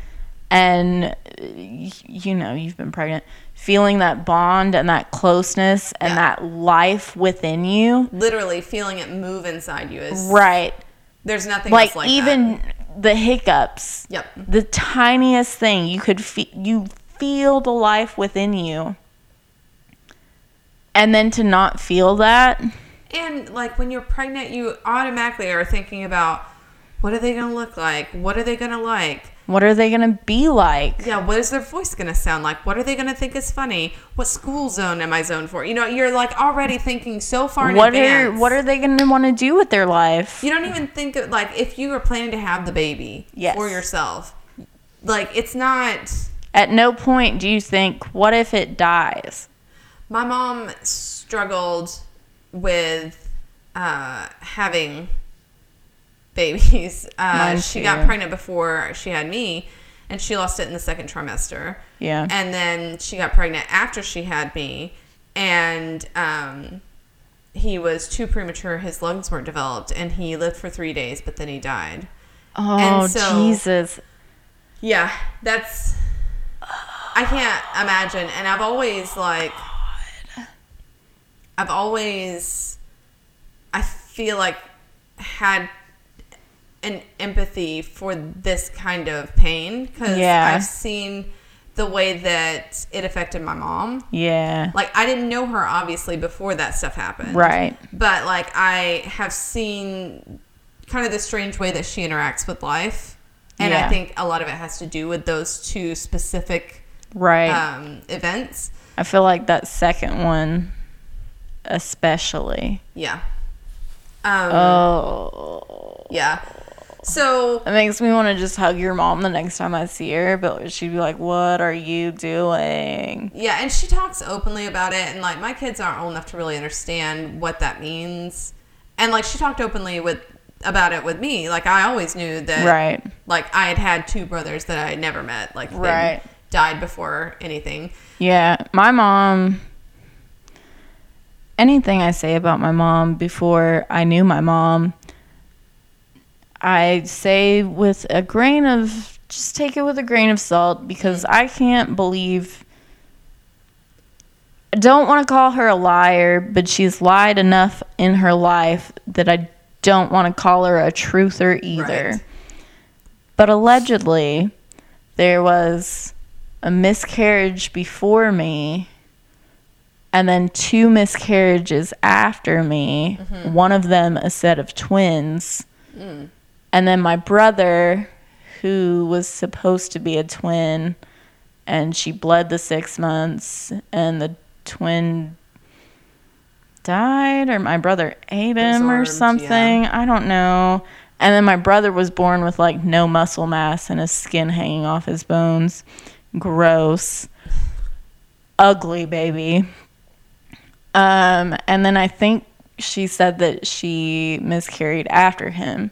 And uh, you know you've been pregnant feeling that bond and that closeness and Yeah. that life within you Literally feeling it move inside you is right There's nothing like, else like even that. the hiccups Yep. the tiniest thing you could fe- you feel the life within you and then to not feel that And like when you're pregnant, you automatically are thinking about what are they going to look like? What are they going to like? What are they gonna be like Yeah, what is their voice going to sound like? What are they going to think is funny? What school zone am I zoned for? You know, you're like already thinking so far in what advance. are what are they gonna want to do with their life You don't even think of like if you were planning to have the baby Yes. for yourself. Like it's not At no point do you think, what if it dies? My mom struggled with uh, having babies. *laughs* Uh, she got pregnant before she had me, and she lost it in the second trimester. Yeah. And then she got pregnant after she had me, and um, he was too premature. His lungs weren't developed, and he lived for three days, but then he died. Oh, so- Jesus. Yeah, that's. I can't imagine. And I've always, like. I've always. I feel like had an empathy for this kind of pain because Yeah. I've seen the way that it affected my mom. Yeah. Like I didn't know her obviously before that stuff happened. Right. But like I have seen kind of the strange way that she interacts with life. And I think a lot of it has to do with those two specific Right. um, events. I feel like that second one, especially. Yeah. Um, Oh. yeah. So It makes me want to just hug your mom the next time I see her, but she'd be like, What are you doing? yeah, and she talks openly about it, and like my kids aren't old enough to really understand what that means. And like she talked openly with about it with me. Like I always knew that Right. like I had had two brothers that I had never met. Like they Right. died before anything. Yeah. My mom. Anything I say about my mom before I knew my mom, I say with a grain of just take it with a grain of salt because I can't believe I don't want to call her a liar, but she's lied enough in her life that I don't want to call her a truther either. Right. But allegedly, there was a miscarriage before me and then two miscarriages after me, mm-hmm. one of them a set of twins. Mm. And then my brother, who was supposed to be a twin, and she bled the six months, and the twin died, or my brother ate him or something. I don't know. And then my brother was born with like no muscle mass and his skin hanging off his bones. Gross. Ugly baby. Um, and then I think she said that she miscarried after him.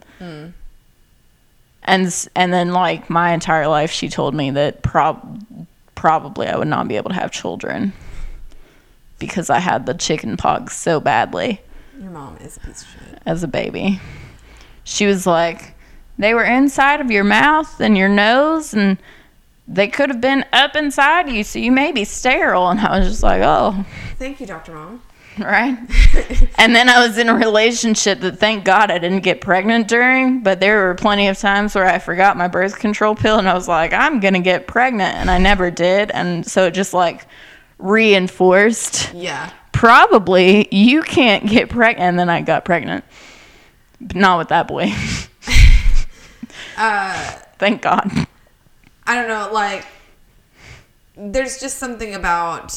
And and then like my entire life she told me that prob probably I would not be able to have children because I had the chicken pox so badly Your mom is a piece of shit. as a baby. She was like, they were inside of your mouth and your nose, and they could have been up inside you, so you may be sterile. And I was just like, oh, Thank you, Dr. Mom. *laughs* right. and then I was in a relationship that thank God I didn't get pregnant during, but there were plenty of times where I forgot my birth control pill and I was like, I'm going to get pregnant. And I never did. And so it just like reinforced Yeah. probably you can't get pregnant. And then I got pregnant. But not with that boy. *laughs* Uh, Thank God. I don't know, like, there's just something about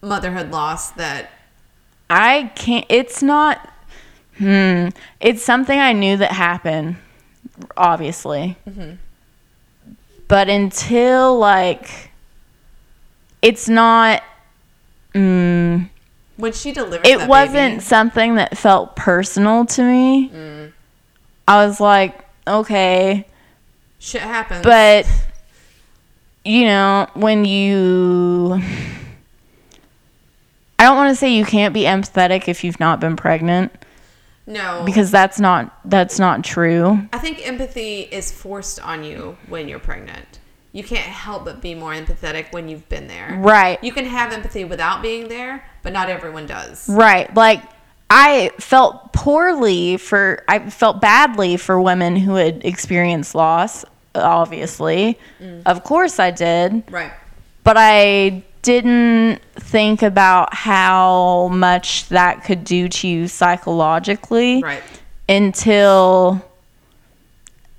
motherhood loss that, I can't, it's not, hmm, it's something I knew that happened, obviously. But until, like, it's not, mm, when she delivered it wasn't baby- something that felt personal to me. I was like, okay. shit happens. But you know, when you I don't want to say you can't be empathetic if you've not been pregnant no, because that's not that's not true. I think empathy is forced on you when you're pregnant. You can't help but be more empathetic when you've been there. Right. You can have empathy without being there, but not everyone does. Right. Like I felt poorly for I felt badly for women who had experienced loss, obviously. Mm. Of course I did. Right. but I didn't think about how much that could do to you psychologically Right. until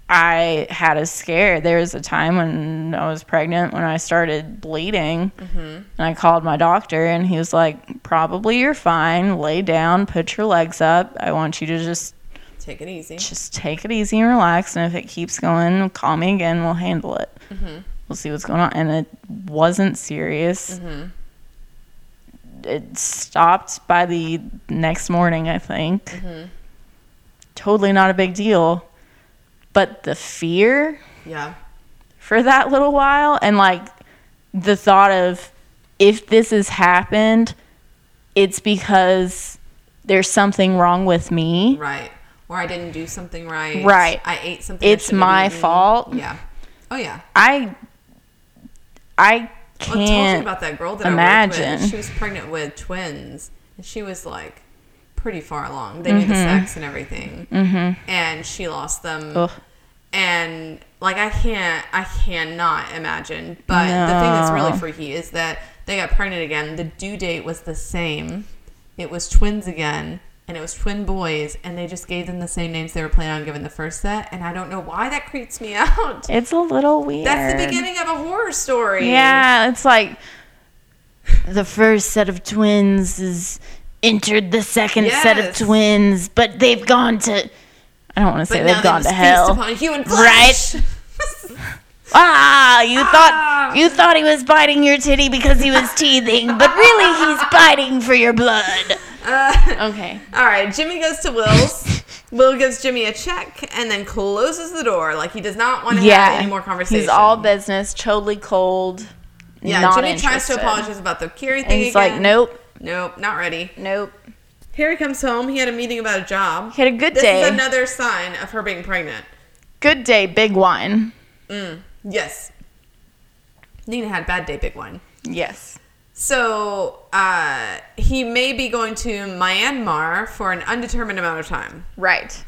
I had a scare. There was a time when I was pregnant when I started bleeding, and I called my doctor, and he was like, "Probably you're fine. Lay down, put your legs up. I want you to just Take it easy. just take it easy and relax. And if it keeps going, call me again. We'll handle it. Mm-hmm. We'll see what's going on. And it wasn't serious. Mm-hmm. It stopped by the next morning, I think. Mm-hmm. Totally not a big deal. But the fear Yeah. for that little while and like the thought of if this has happened, it's because there's something wrong with me. Right. Or I didn't do something right. Right. I ate something. It's my fault. Yeah. Oh yeah. I I I told you can't about that girl that I worked imagine. with. She was pregnant with twins, and she was like pretty far along. They knew the Mm-hmm. sex and everything, mm-hmm. and she lost them. Ugh. And like I can't, I cannot imagine. But the thing that's really freaky is that they got pregnant again. The due date was the same. It was twins again. And it was twin boys, and they just gave them the same names they were planning on giving the first set. And I don't know why that creeps me *laughs* out. It's a little weird. That's the beginning of a horror story. Yeah, it's like the first set of twins is entered the second set of twins, but they've gone to I don't want to say But they've gone to hell. upon human flesh. *laughs* Ah, you Ah. thought you thought he was biting your titty because he was teething, but really he's biting for your blood. Uh, Okay. all right, Jimmy goes to Will's. Will gives Jimmy a check and then closes the door like he does not want to Yeah. have any more conversation. He's all business, totally cold. yeah. Jimmy tries to apologize about the Carrie And thing he's again. like, nope, nope, not ready. nope. Harry comes home. He had a meeting about a job. He had a good This day. This is another sign of her being pregnant. Good day, big wine. Mm, yes. Nina had bad day, big one. Yes. So uh, he may be going to Myanmar for an undetermined amount of time. Right.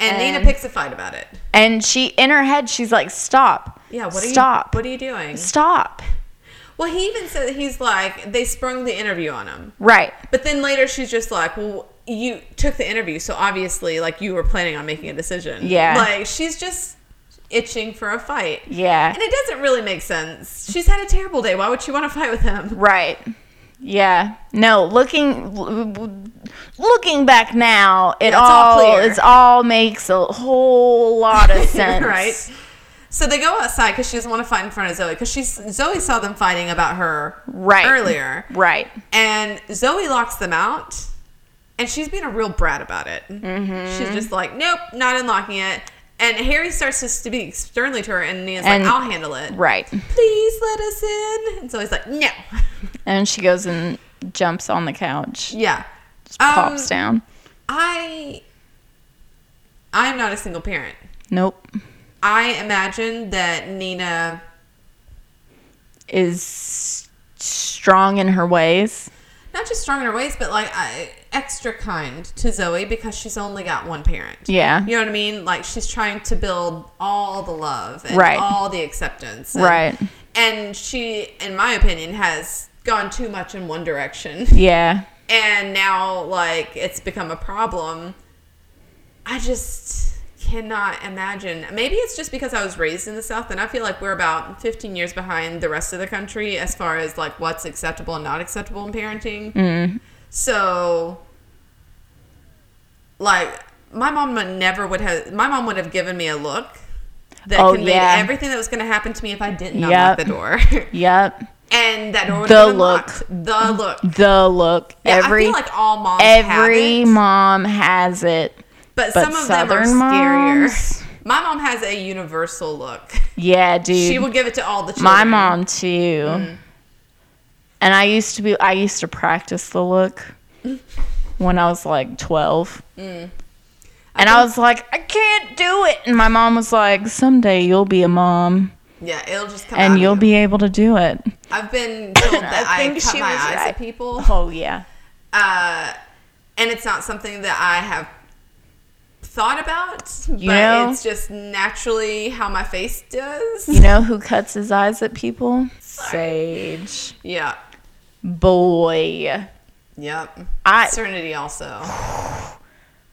And, Nina And- picks a fight about it. And she, in her head, she's like, "Stop! Yeah, what are Stop! you what are you doing? Stop!" Well, he even said he's like they sprung the interview on him. Right. But then later she's just like, "Well, you took the interview, so obviously like you were planning on making a decision." Yeah. Like she's just itching for a fight. Yeah. And it doesn't really make sense. She's had a terrible day. Why would she want to fight with him? Right. Yeah. No, looking looking back now, it Yeah, all all it's all makes a whole lot of *laughs* sense. right? So they go outside because she doesn't want to fight in front of Zoe because she's Zoe saw them fighting about her Right. earlier. Right. And Zoe locks them out. and she's being a real brat about it. Mm-hmm. She's just like, nope, not unlocking it. And Harry starts to speak sternly to her, and Nina's And- like, I'll handle it. Right. Please let us in. And so he's like, no. *laughs* And she goes and jumps on the couch, yeah. just pops Um, down. I, I'm not a single parent. Nope. I imagine that Nina, Is strong in her ways. not just strong in her ways, but like I, extra kind to Zoe because she's only got one parent. Yeah. You know what I mean? Like she's trying to build all the love and Right. all the acceptance. And, Right. And she, in my opinion, has gone too much in one direction. *laughs* Yeah. And now, like, it's become a problem. I just cannot imagine. Maybe it's just because I was raised in the South, and I feel like we're about 15 years behind the rest of the country as far as, like, what's acceptable and not acceptable in parenting. Mm. So, like, my mom would never would have. My mom would have given me a look that Oh, conveyed yeah. everything that was going to happen to me if I didn't Yep. unlock the door, *laughs* Yep. and that door would The look. The look. The look. Yeah, every I feel like all moms have every it, mom has it. but, but some of Southern them are scarier. moms? My mom has a universal look. Yeah, dude. She will give it to all the children. My mom too. Mm. And I used to be I used to practice the look when I was like 12. Mm. And I was like, I can't do it. And my mom was like, someday you'll be a mom Yeah, it'll just come and you'll you. be able to do it. I've been *laughs* told that I I, think cut she my was eyes right. at people. *laughs* Oh yeah. uh, and it's not something that I have thought about, You but know- it's just naturally how my face does. You know who cuts his eyes at people? Sage. Yeah. Boy. Yep. I Serenity also. *sighs*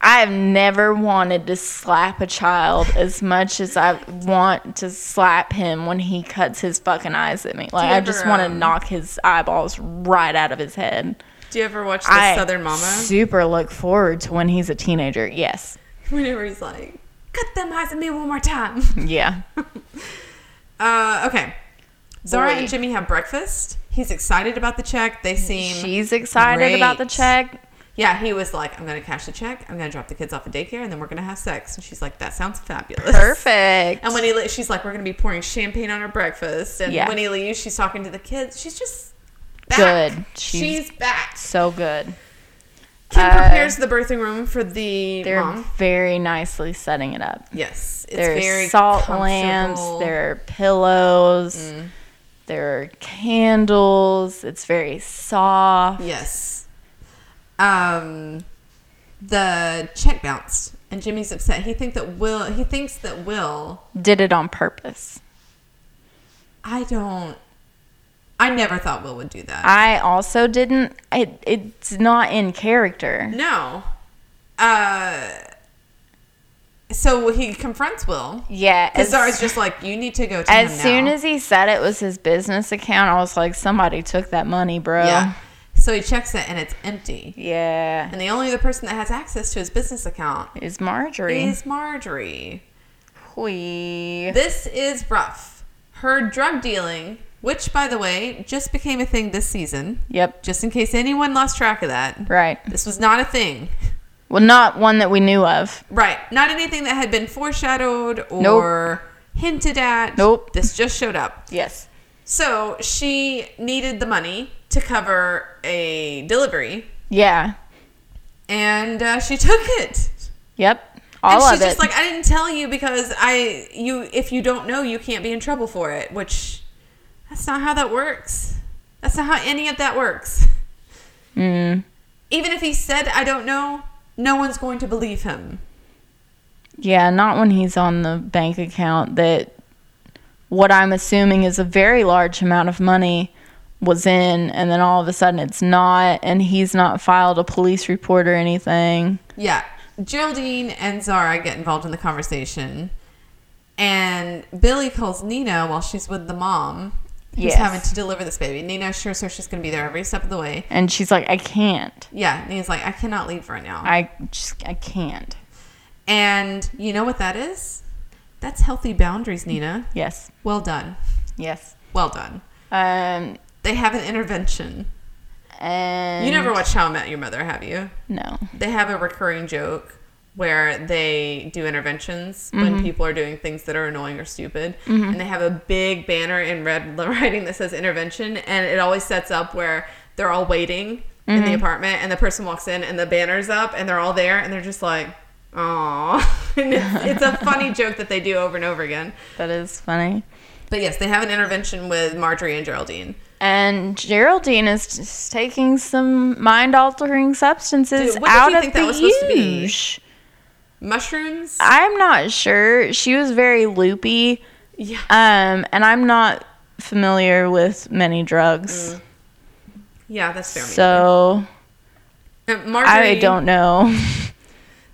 I have never wanted to slap a child as much as I want to slap him when he cuts his fucking eyes at me. Like you I just want to um, knock his eyeballs right out of his head. Do you ever watch the I Southern Mama? super look forward to when he's a teenager. Yes. *laughs* Whenever he's like, cut them eyes at me one more time. Yeah. *laughs* Uh, okay. Zara and Jimmy have breakfast. He's excited about the check. They seem She's excited about the check. Yeah, he was like, I'm going to cash the check. I'm going to drop the kids off at daycare, and then we're going to have sex. And she's like, that sounds fabulous. Perfect. And when he, she's like, we're going to be pouring champagne on our breakfast. And Yeah. when he leaves, she's talking to the kids. She's just back. Good. She's, She's- back. so good. Kim Uh, prepares the birthing room for the They're mom. very nicely setting it up. Yes, it's There's very salt lamps. There are pillows. Mm. There are candles. It's very soft. Yes. Um, the check bounced, and Jimmy's upset. He think that Will. He thinks that Will. Did it on purpose. I don't. I never thought Will would do that. I also didn't. It, it's not in character. no. Uh. So he confronts Will. Yeah. Because As, Zara's just like, you need to go to as him soon now." as he said it was his business account, I was like, somebody took that money, bro. yeah. So he checks it and it's empty. Yeah. And the only other person that has access to his business account Is Marjorie. is Marjorie. Whee. This is rough. Her drug dealing, which by the way, just became a thing this season. Yep. Just in case anyone lost track of that. Right. This was not a thing. *laughs* Well, not one that we knew of. Right. Not anything that had been foreshadowed or hinted at. Nope. This just showed up. Yes. So she needed the money to cover a delivery, Yeah. and uh, she *laughs* took it. Yep. All and she's it. just like, I didn't tell you because I you if you don't know, you can't be in trouble for it. Which that's not how that works. That's not how any of that works. mm. Even if he said I don't know, no one's going to believe him. Yeah, not when he's on the bank account that what I'm assuming is a very large amount of money was in and then all of a sudden it's not and he's not filed a police report or anything. Yeah. Geraldine and Zara get involved in the conversation. And Billy calls Nina while she's with the mom who's Yes. having to deliver this baby. Nina assures her she's going to be there every step of the way. And she's like, I can't. Yeah, Nina's like, I cannot leave right now. I just I can't. and you know what that is? That's healthy boundaries, Nina. Yes. Well done. Yes. Well done. Um They have an intervention. And You never watched How I Met Your Mother, have you? No. They have a recurring joke where they do interventions when mm-hmm. people are doing things that are annoying or stupid. Mm-hmm. And they have a big banner in red *laughs* writing that says intervention. And it always sets up where they're all waiting in the mm-hmm. apartment and the person walks in and the banner's up and they're all there and they're just like, Aw. *laughs* and it's, it's a funny *laughs* joke that they do over and over again. That is funny. But yes, they have an intervention with Marjorie and Geraldine. And Geraldine is just taking some mind altering substances Dude, out of think the that Mushrooms? I'm not sure. She was very loopy. Yeah. Um, and I'm not familiar with many drugs. Mm. Yeah, that's fair. So Marjorie, I don't know. *laughs*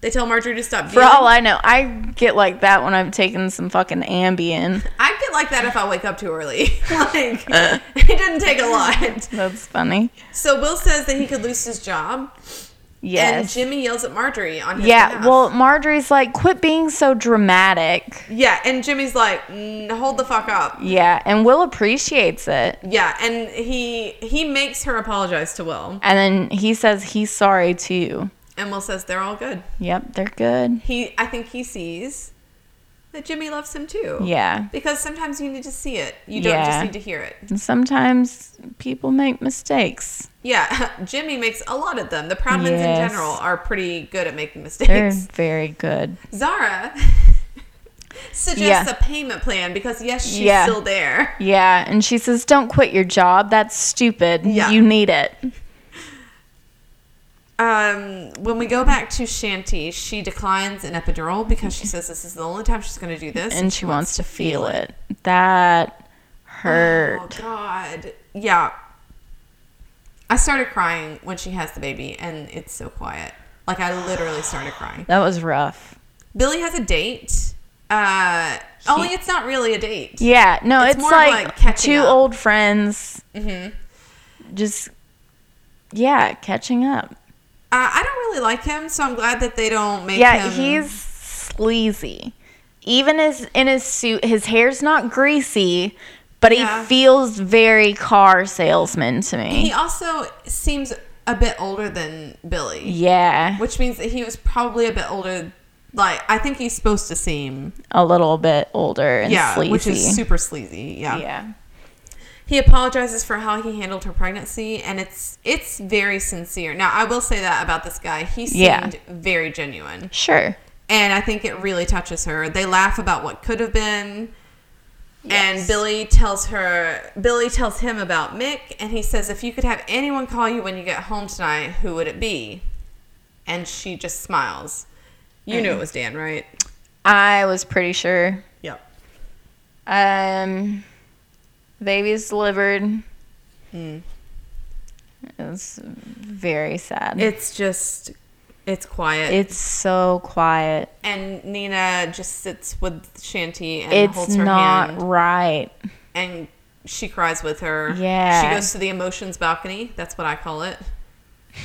They tell Marjorie to stop. For all I know, I get like that when I've taken some fucking Ambien. I get like that if I wake up too early. *laughs* *laughs* like it didn't take a lot. That's funny. So Will says that he could lose his job, and Yes. Jimmy yells at Marjorie on his yeah, behalf. well, Marjorie's like, quit being so dramatic. yeah, and Jimmy's like, hold the fuck up. Yeah, and Will appreciates it. Yeah, and he he makes her apologize to Will, And then he says he's sorry too. and Will says they're all good. Yep, they're good. He, I think he sees that Jimmy loves him too. Yeah. because sometimes you need to see it. You don't Yeah. just need to hear it. And sometimes people make mistakes. Yeah, *laughs* Jimmy makes a lot of them. The Proudmans in general are pretty good at making mistakes. They're very good. Zara *laughs* suggests Yeah. a payment plan because yes, she's Yeah. still there. Yeah, and she says, don't quit your job. That's stupid. Yeah. You need it. Um, when we go back to Shanty, she declines an epidural because she says this is the only time she's going to do this, And she wants to feel it. That hurt. Oh God, yeah. I started crying when she has the baby, and it's so quiet. Like I literally started crying. That was rough. Billy has a date. Uh, only it's not really a date. Yeah, no, It's it's, more like, like, two up. old friends hmm just, yeah, catching up. Uh, I don't really like him, so I'm glad that they don't make Yeah, him. he's sleazy. Even his in his suit, his hair's not greasy, but Yeah. he feels very car salesman to me. He also seems a bit older than Billy, yeah, which means that he was probably a bit older. Like I think he's supposed to seem, a little bit older and yeah, sleazy. which is super sleazy. Yeah. yeah. He apologizes for how he handled her pregnancy, and it's it's very sincere. Now I will say that about this guy, he seemed Yeah. very genuine, Sure. and I think it really touches her. They laugh about what could have been. And Billy tells her, Billy tells him about Mick, and he says, if you could have anyone call you when you get home tonight, who would it be? And she just smiles. You knew it was Dan, right? I was pretty sure. Yep. Um, baby's delivered. Hmm. It's very sad. It's just, it's quiet. it's so quiet. and Nina just sits with Shanty and It's holds her not hand, right. and she cries with her. Yeah. She goes to the emotions balcony. That's what I call it.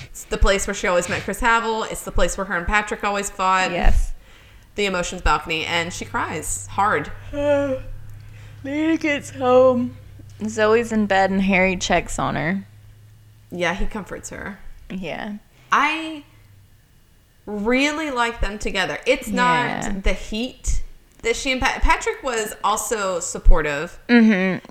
It's the place where she always met Chris Havel. It's the place where her and Patrick always fought. Yes. The emotions balcony, and she cries hard. *sighs* Nina gets home. Zoe's in bed and Harry checks on her. Yeah, he comforts her. Yeah. I really like them together. It's Yeah. not the heat that she and Pat- Patrick was also supportive. Mm-hmm.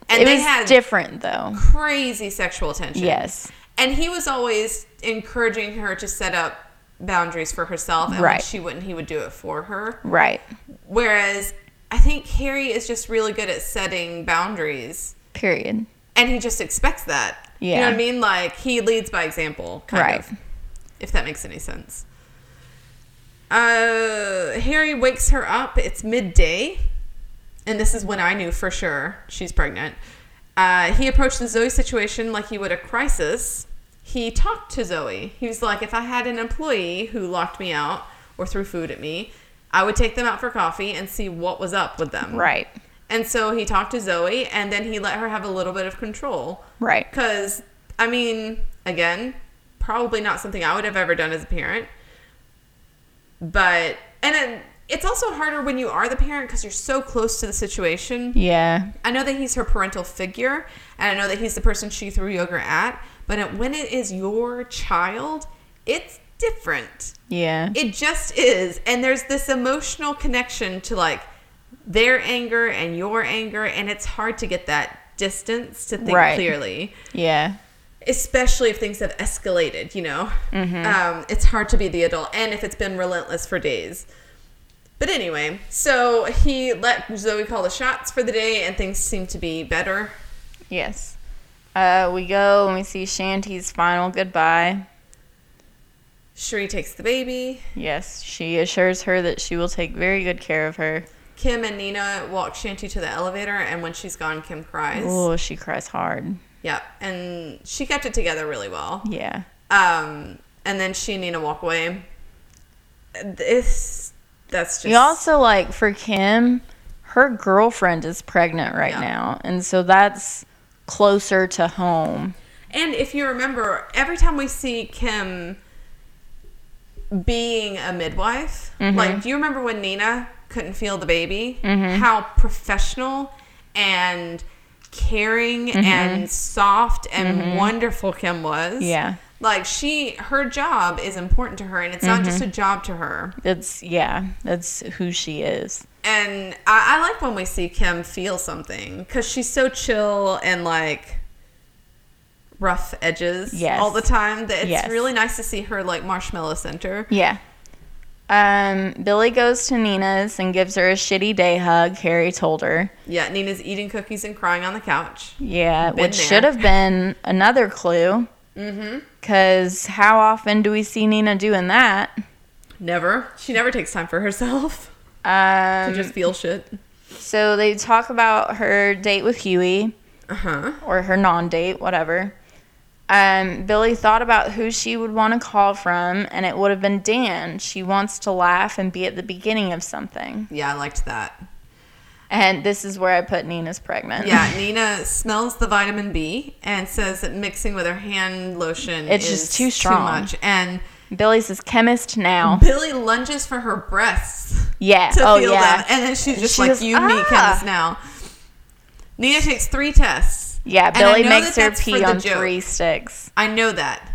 And it they was had different though. crazy sexual tension. Yes. And he was always encouraging her to set up boundaries for herself. And Right. she wouldn't, he would do it for her. Right. Whereas I think Harry is just really good at setting boundaries. Period. And he just expects that. You know Yeah. what I mean? Like, he leads by example, kind Right. of. If that makes any sense. Uh, Harry wakes her up. It's midday. And this is when I knew for sure she's pregnant. Uh, he approached the Zoe situation like he would a crisis. He talked to Zoe. He was like, if I had an employee who locked me out or threw food at me, I would take them out for coffee and see what was up with them. Right. And so he talked to Zoe, and then he let her have a little bit of control. Right. Because, I mean, again, probably not something I would have ever done as a parent. But, and then it's also harder when you are the parent because you're so close to the situation. Yeah. I know that he's her parental figure, and I know that he's the person she threw yogurt at, but it, when it is your child, it's different. Yeah. It just is. And there's this emotional connection to like their anger and your anger, and it's hard to get that distance to think Right. clearly, Yeah. especially if things have escalated, you know? Um, it's hard to be the adult, and if it's been relentless for days. But anyway, so he let Zoe call the shots for the day, and things seem to be better. Yes. Uh, we go and we see Shanty's final goodbye. Cherie takes the baby. Yes, she assures her that she will take very good care of her. Kim and Nina walk Shanty to the elevator, and when she's gone, Kim cries. Oh, she cries hard. Yep, and she kept it together really well. Yeah. Um, and then she and Nina walk away. This, that's just You also like for Kim, her girlfriend is pregnant right Yeah. now, and so that's closer to home. And if you remember, every time we see Kim being a midwife, Mm-hmm. like, do you remember when Nina couldn't feel the baby? How professional and caring Mm-hmm. and soft and wonderful Kim was. Yeah. Like, she, her job is important to her, and it's not Mm-hmm. just a job to her. It's yeah, that's who she is. And I, I like when we see Kim feel something because she's so chill and like rough edges Yes. all the time that it's Yes. really nice to see her like marshmallow center. Yeah. Um, Billie goes to Nina's and gives her a shitty day hug. Harry told her. Yeah, Nina's eating cookies and crying on the couch. Yeah, Been which there. should have been another clue. Mm-hmm. Because how often do we see Nina doing that? Never. She never takes time for herself Um, *laughs* to just feel shit. so they talk about her date with Huey. Uh huh. or her non-date, whatever. Um, Billie thought about who she would want to call from, and it would have been Dan. She wants to laugh and be at the beginning of something. Yeah, I liked that. And this is where I put Nina's pregnant. Yeah, *laughs* Nina smells the vitamin B and says that mixing with her hand lotion It's is just too strong. Too much. And Billie says chemist now. Billie lunges for her breasts. Yeah. to oh feel yeah. them. And then she's just She like, goes, you, me, "Ah." chemist now. Nina takes three tests. Yeah. Billie makes her pee on joke. three sticks. I know that.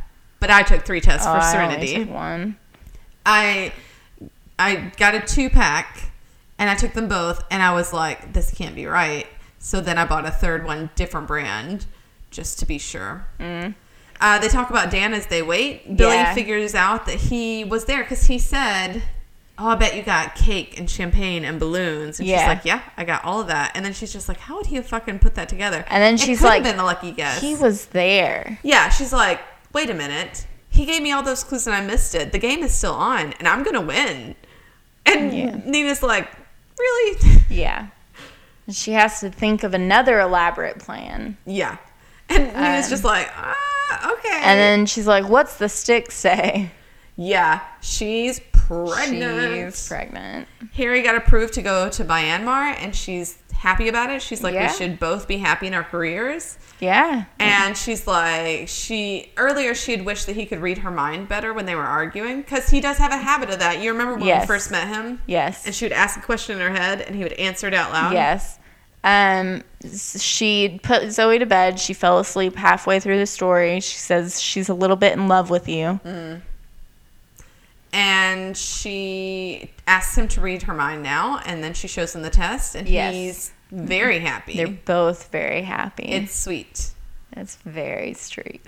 But I took three tests Oh, for I only Serenity. took one. I I got a two pack and I took them both and I was like, this can't be right. So then I bought a third one, different brand, just to be sure. Uh, they talk about Dan as they wait. Billie Mm. Yeah. figures out that he was there because he said, "Oh, I bet you got cake and champagne and balloons." And she's like, "Yeah, I got all of that." And then she's just like, "How would he have fucking put that together?" And then she's like, "Been a lucky guess." He was there. Yeah, she's like, wait a minute. He gave me all those clues and I missed it. The game is still on and I'm going to win. And Yeah. Nina's like, really? *laughs* Yeah. And She has to think of another elaborate plan. yeah. And Nina's Um, just like, ah, okay. And then she's like, "What's the stick say?" yeah, she's pregnant. She's pregnant. Harry got approved to go to Myanmar and she's happy about it. She's like, Yeah. we should both be happy in our careers. Yeah. And she's like, she earlier she'd wished that he could read her mind better when they were arguing because he does have a habit of that. You remember when Yes. we first met him? Yes. And she would ask a question in her head and he would answer it out loud. Yes. Um, she put Zoe to bed. She fell asleep halfway through the story. She says she's a little bit in love with you. And she asks him to read her mind now. And then she shows him the test and Yes. he's very happy. They're both very happy. it's sweet. it's very street.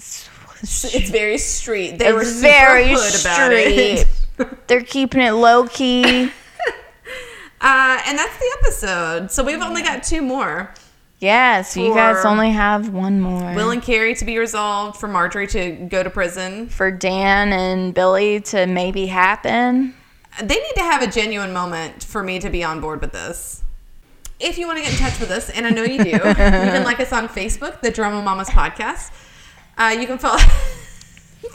It's very street. They were It's super very hood about it. *laughs* They're keeping it low key. *laughs* Uh, and that's the episode. So we've only got two more. Yeah, so you guys only have one more. Will and Carrie to be resolved, for Marjorie to go to prison. for Dan and Billie to maybe happen. They need to have a genuine moment for me to be on board with this. If you want to get in touch with us, and I know you do, *laughs* you can like us on Facebook, the Drama Mamas Podcast. Uh, you can follow. *laughs*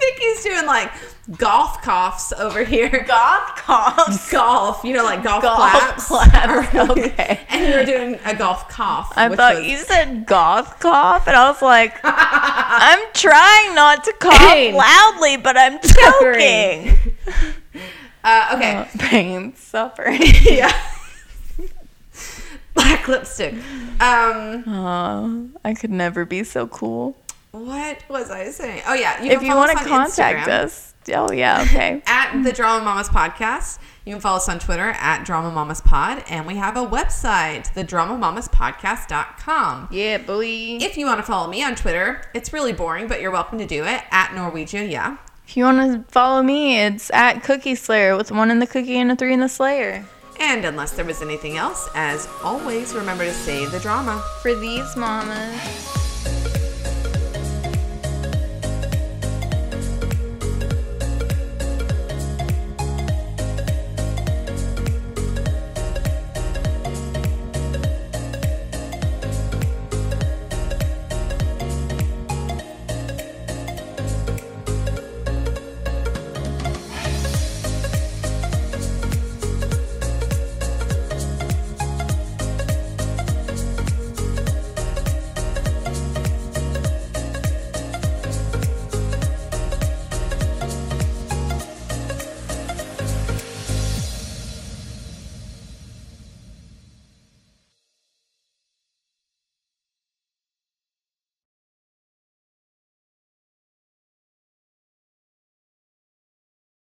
I think he's doing like golf coughs over here. Golf coughs. Golf, you know, like golf, Golf claps. *laughs* claps, *laughs* okay. and you were doing a golf cough. I thought was- you said golf cough, and I was like, *laughs* I'm trying not to cough Hey. loudly, but I'm choking. Uh, okay. Uh, pain, suffering. yeah. Black lipstick. Um, Aw, I could never be so cool. What was I saying? Oh yeah, you If you want to on contact Instagram us, oh yeah, okay. *laughs* at the Drama Mamas Podcast. You can follow us on Twitter at Drama Mamas Pod, and we have a website, thedramamamaspodcast.com. yeah, boy. If you want to follow me on Twitter, it's really boring, but you're welcome to do it at Norwegia. Yeah. If you want to follow me, it's at Cookie Slayer with one in the cookie and a three in the Slayer. And unless there was anything else, as always, remember to save the drama. For these mamas.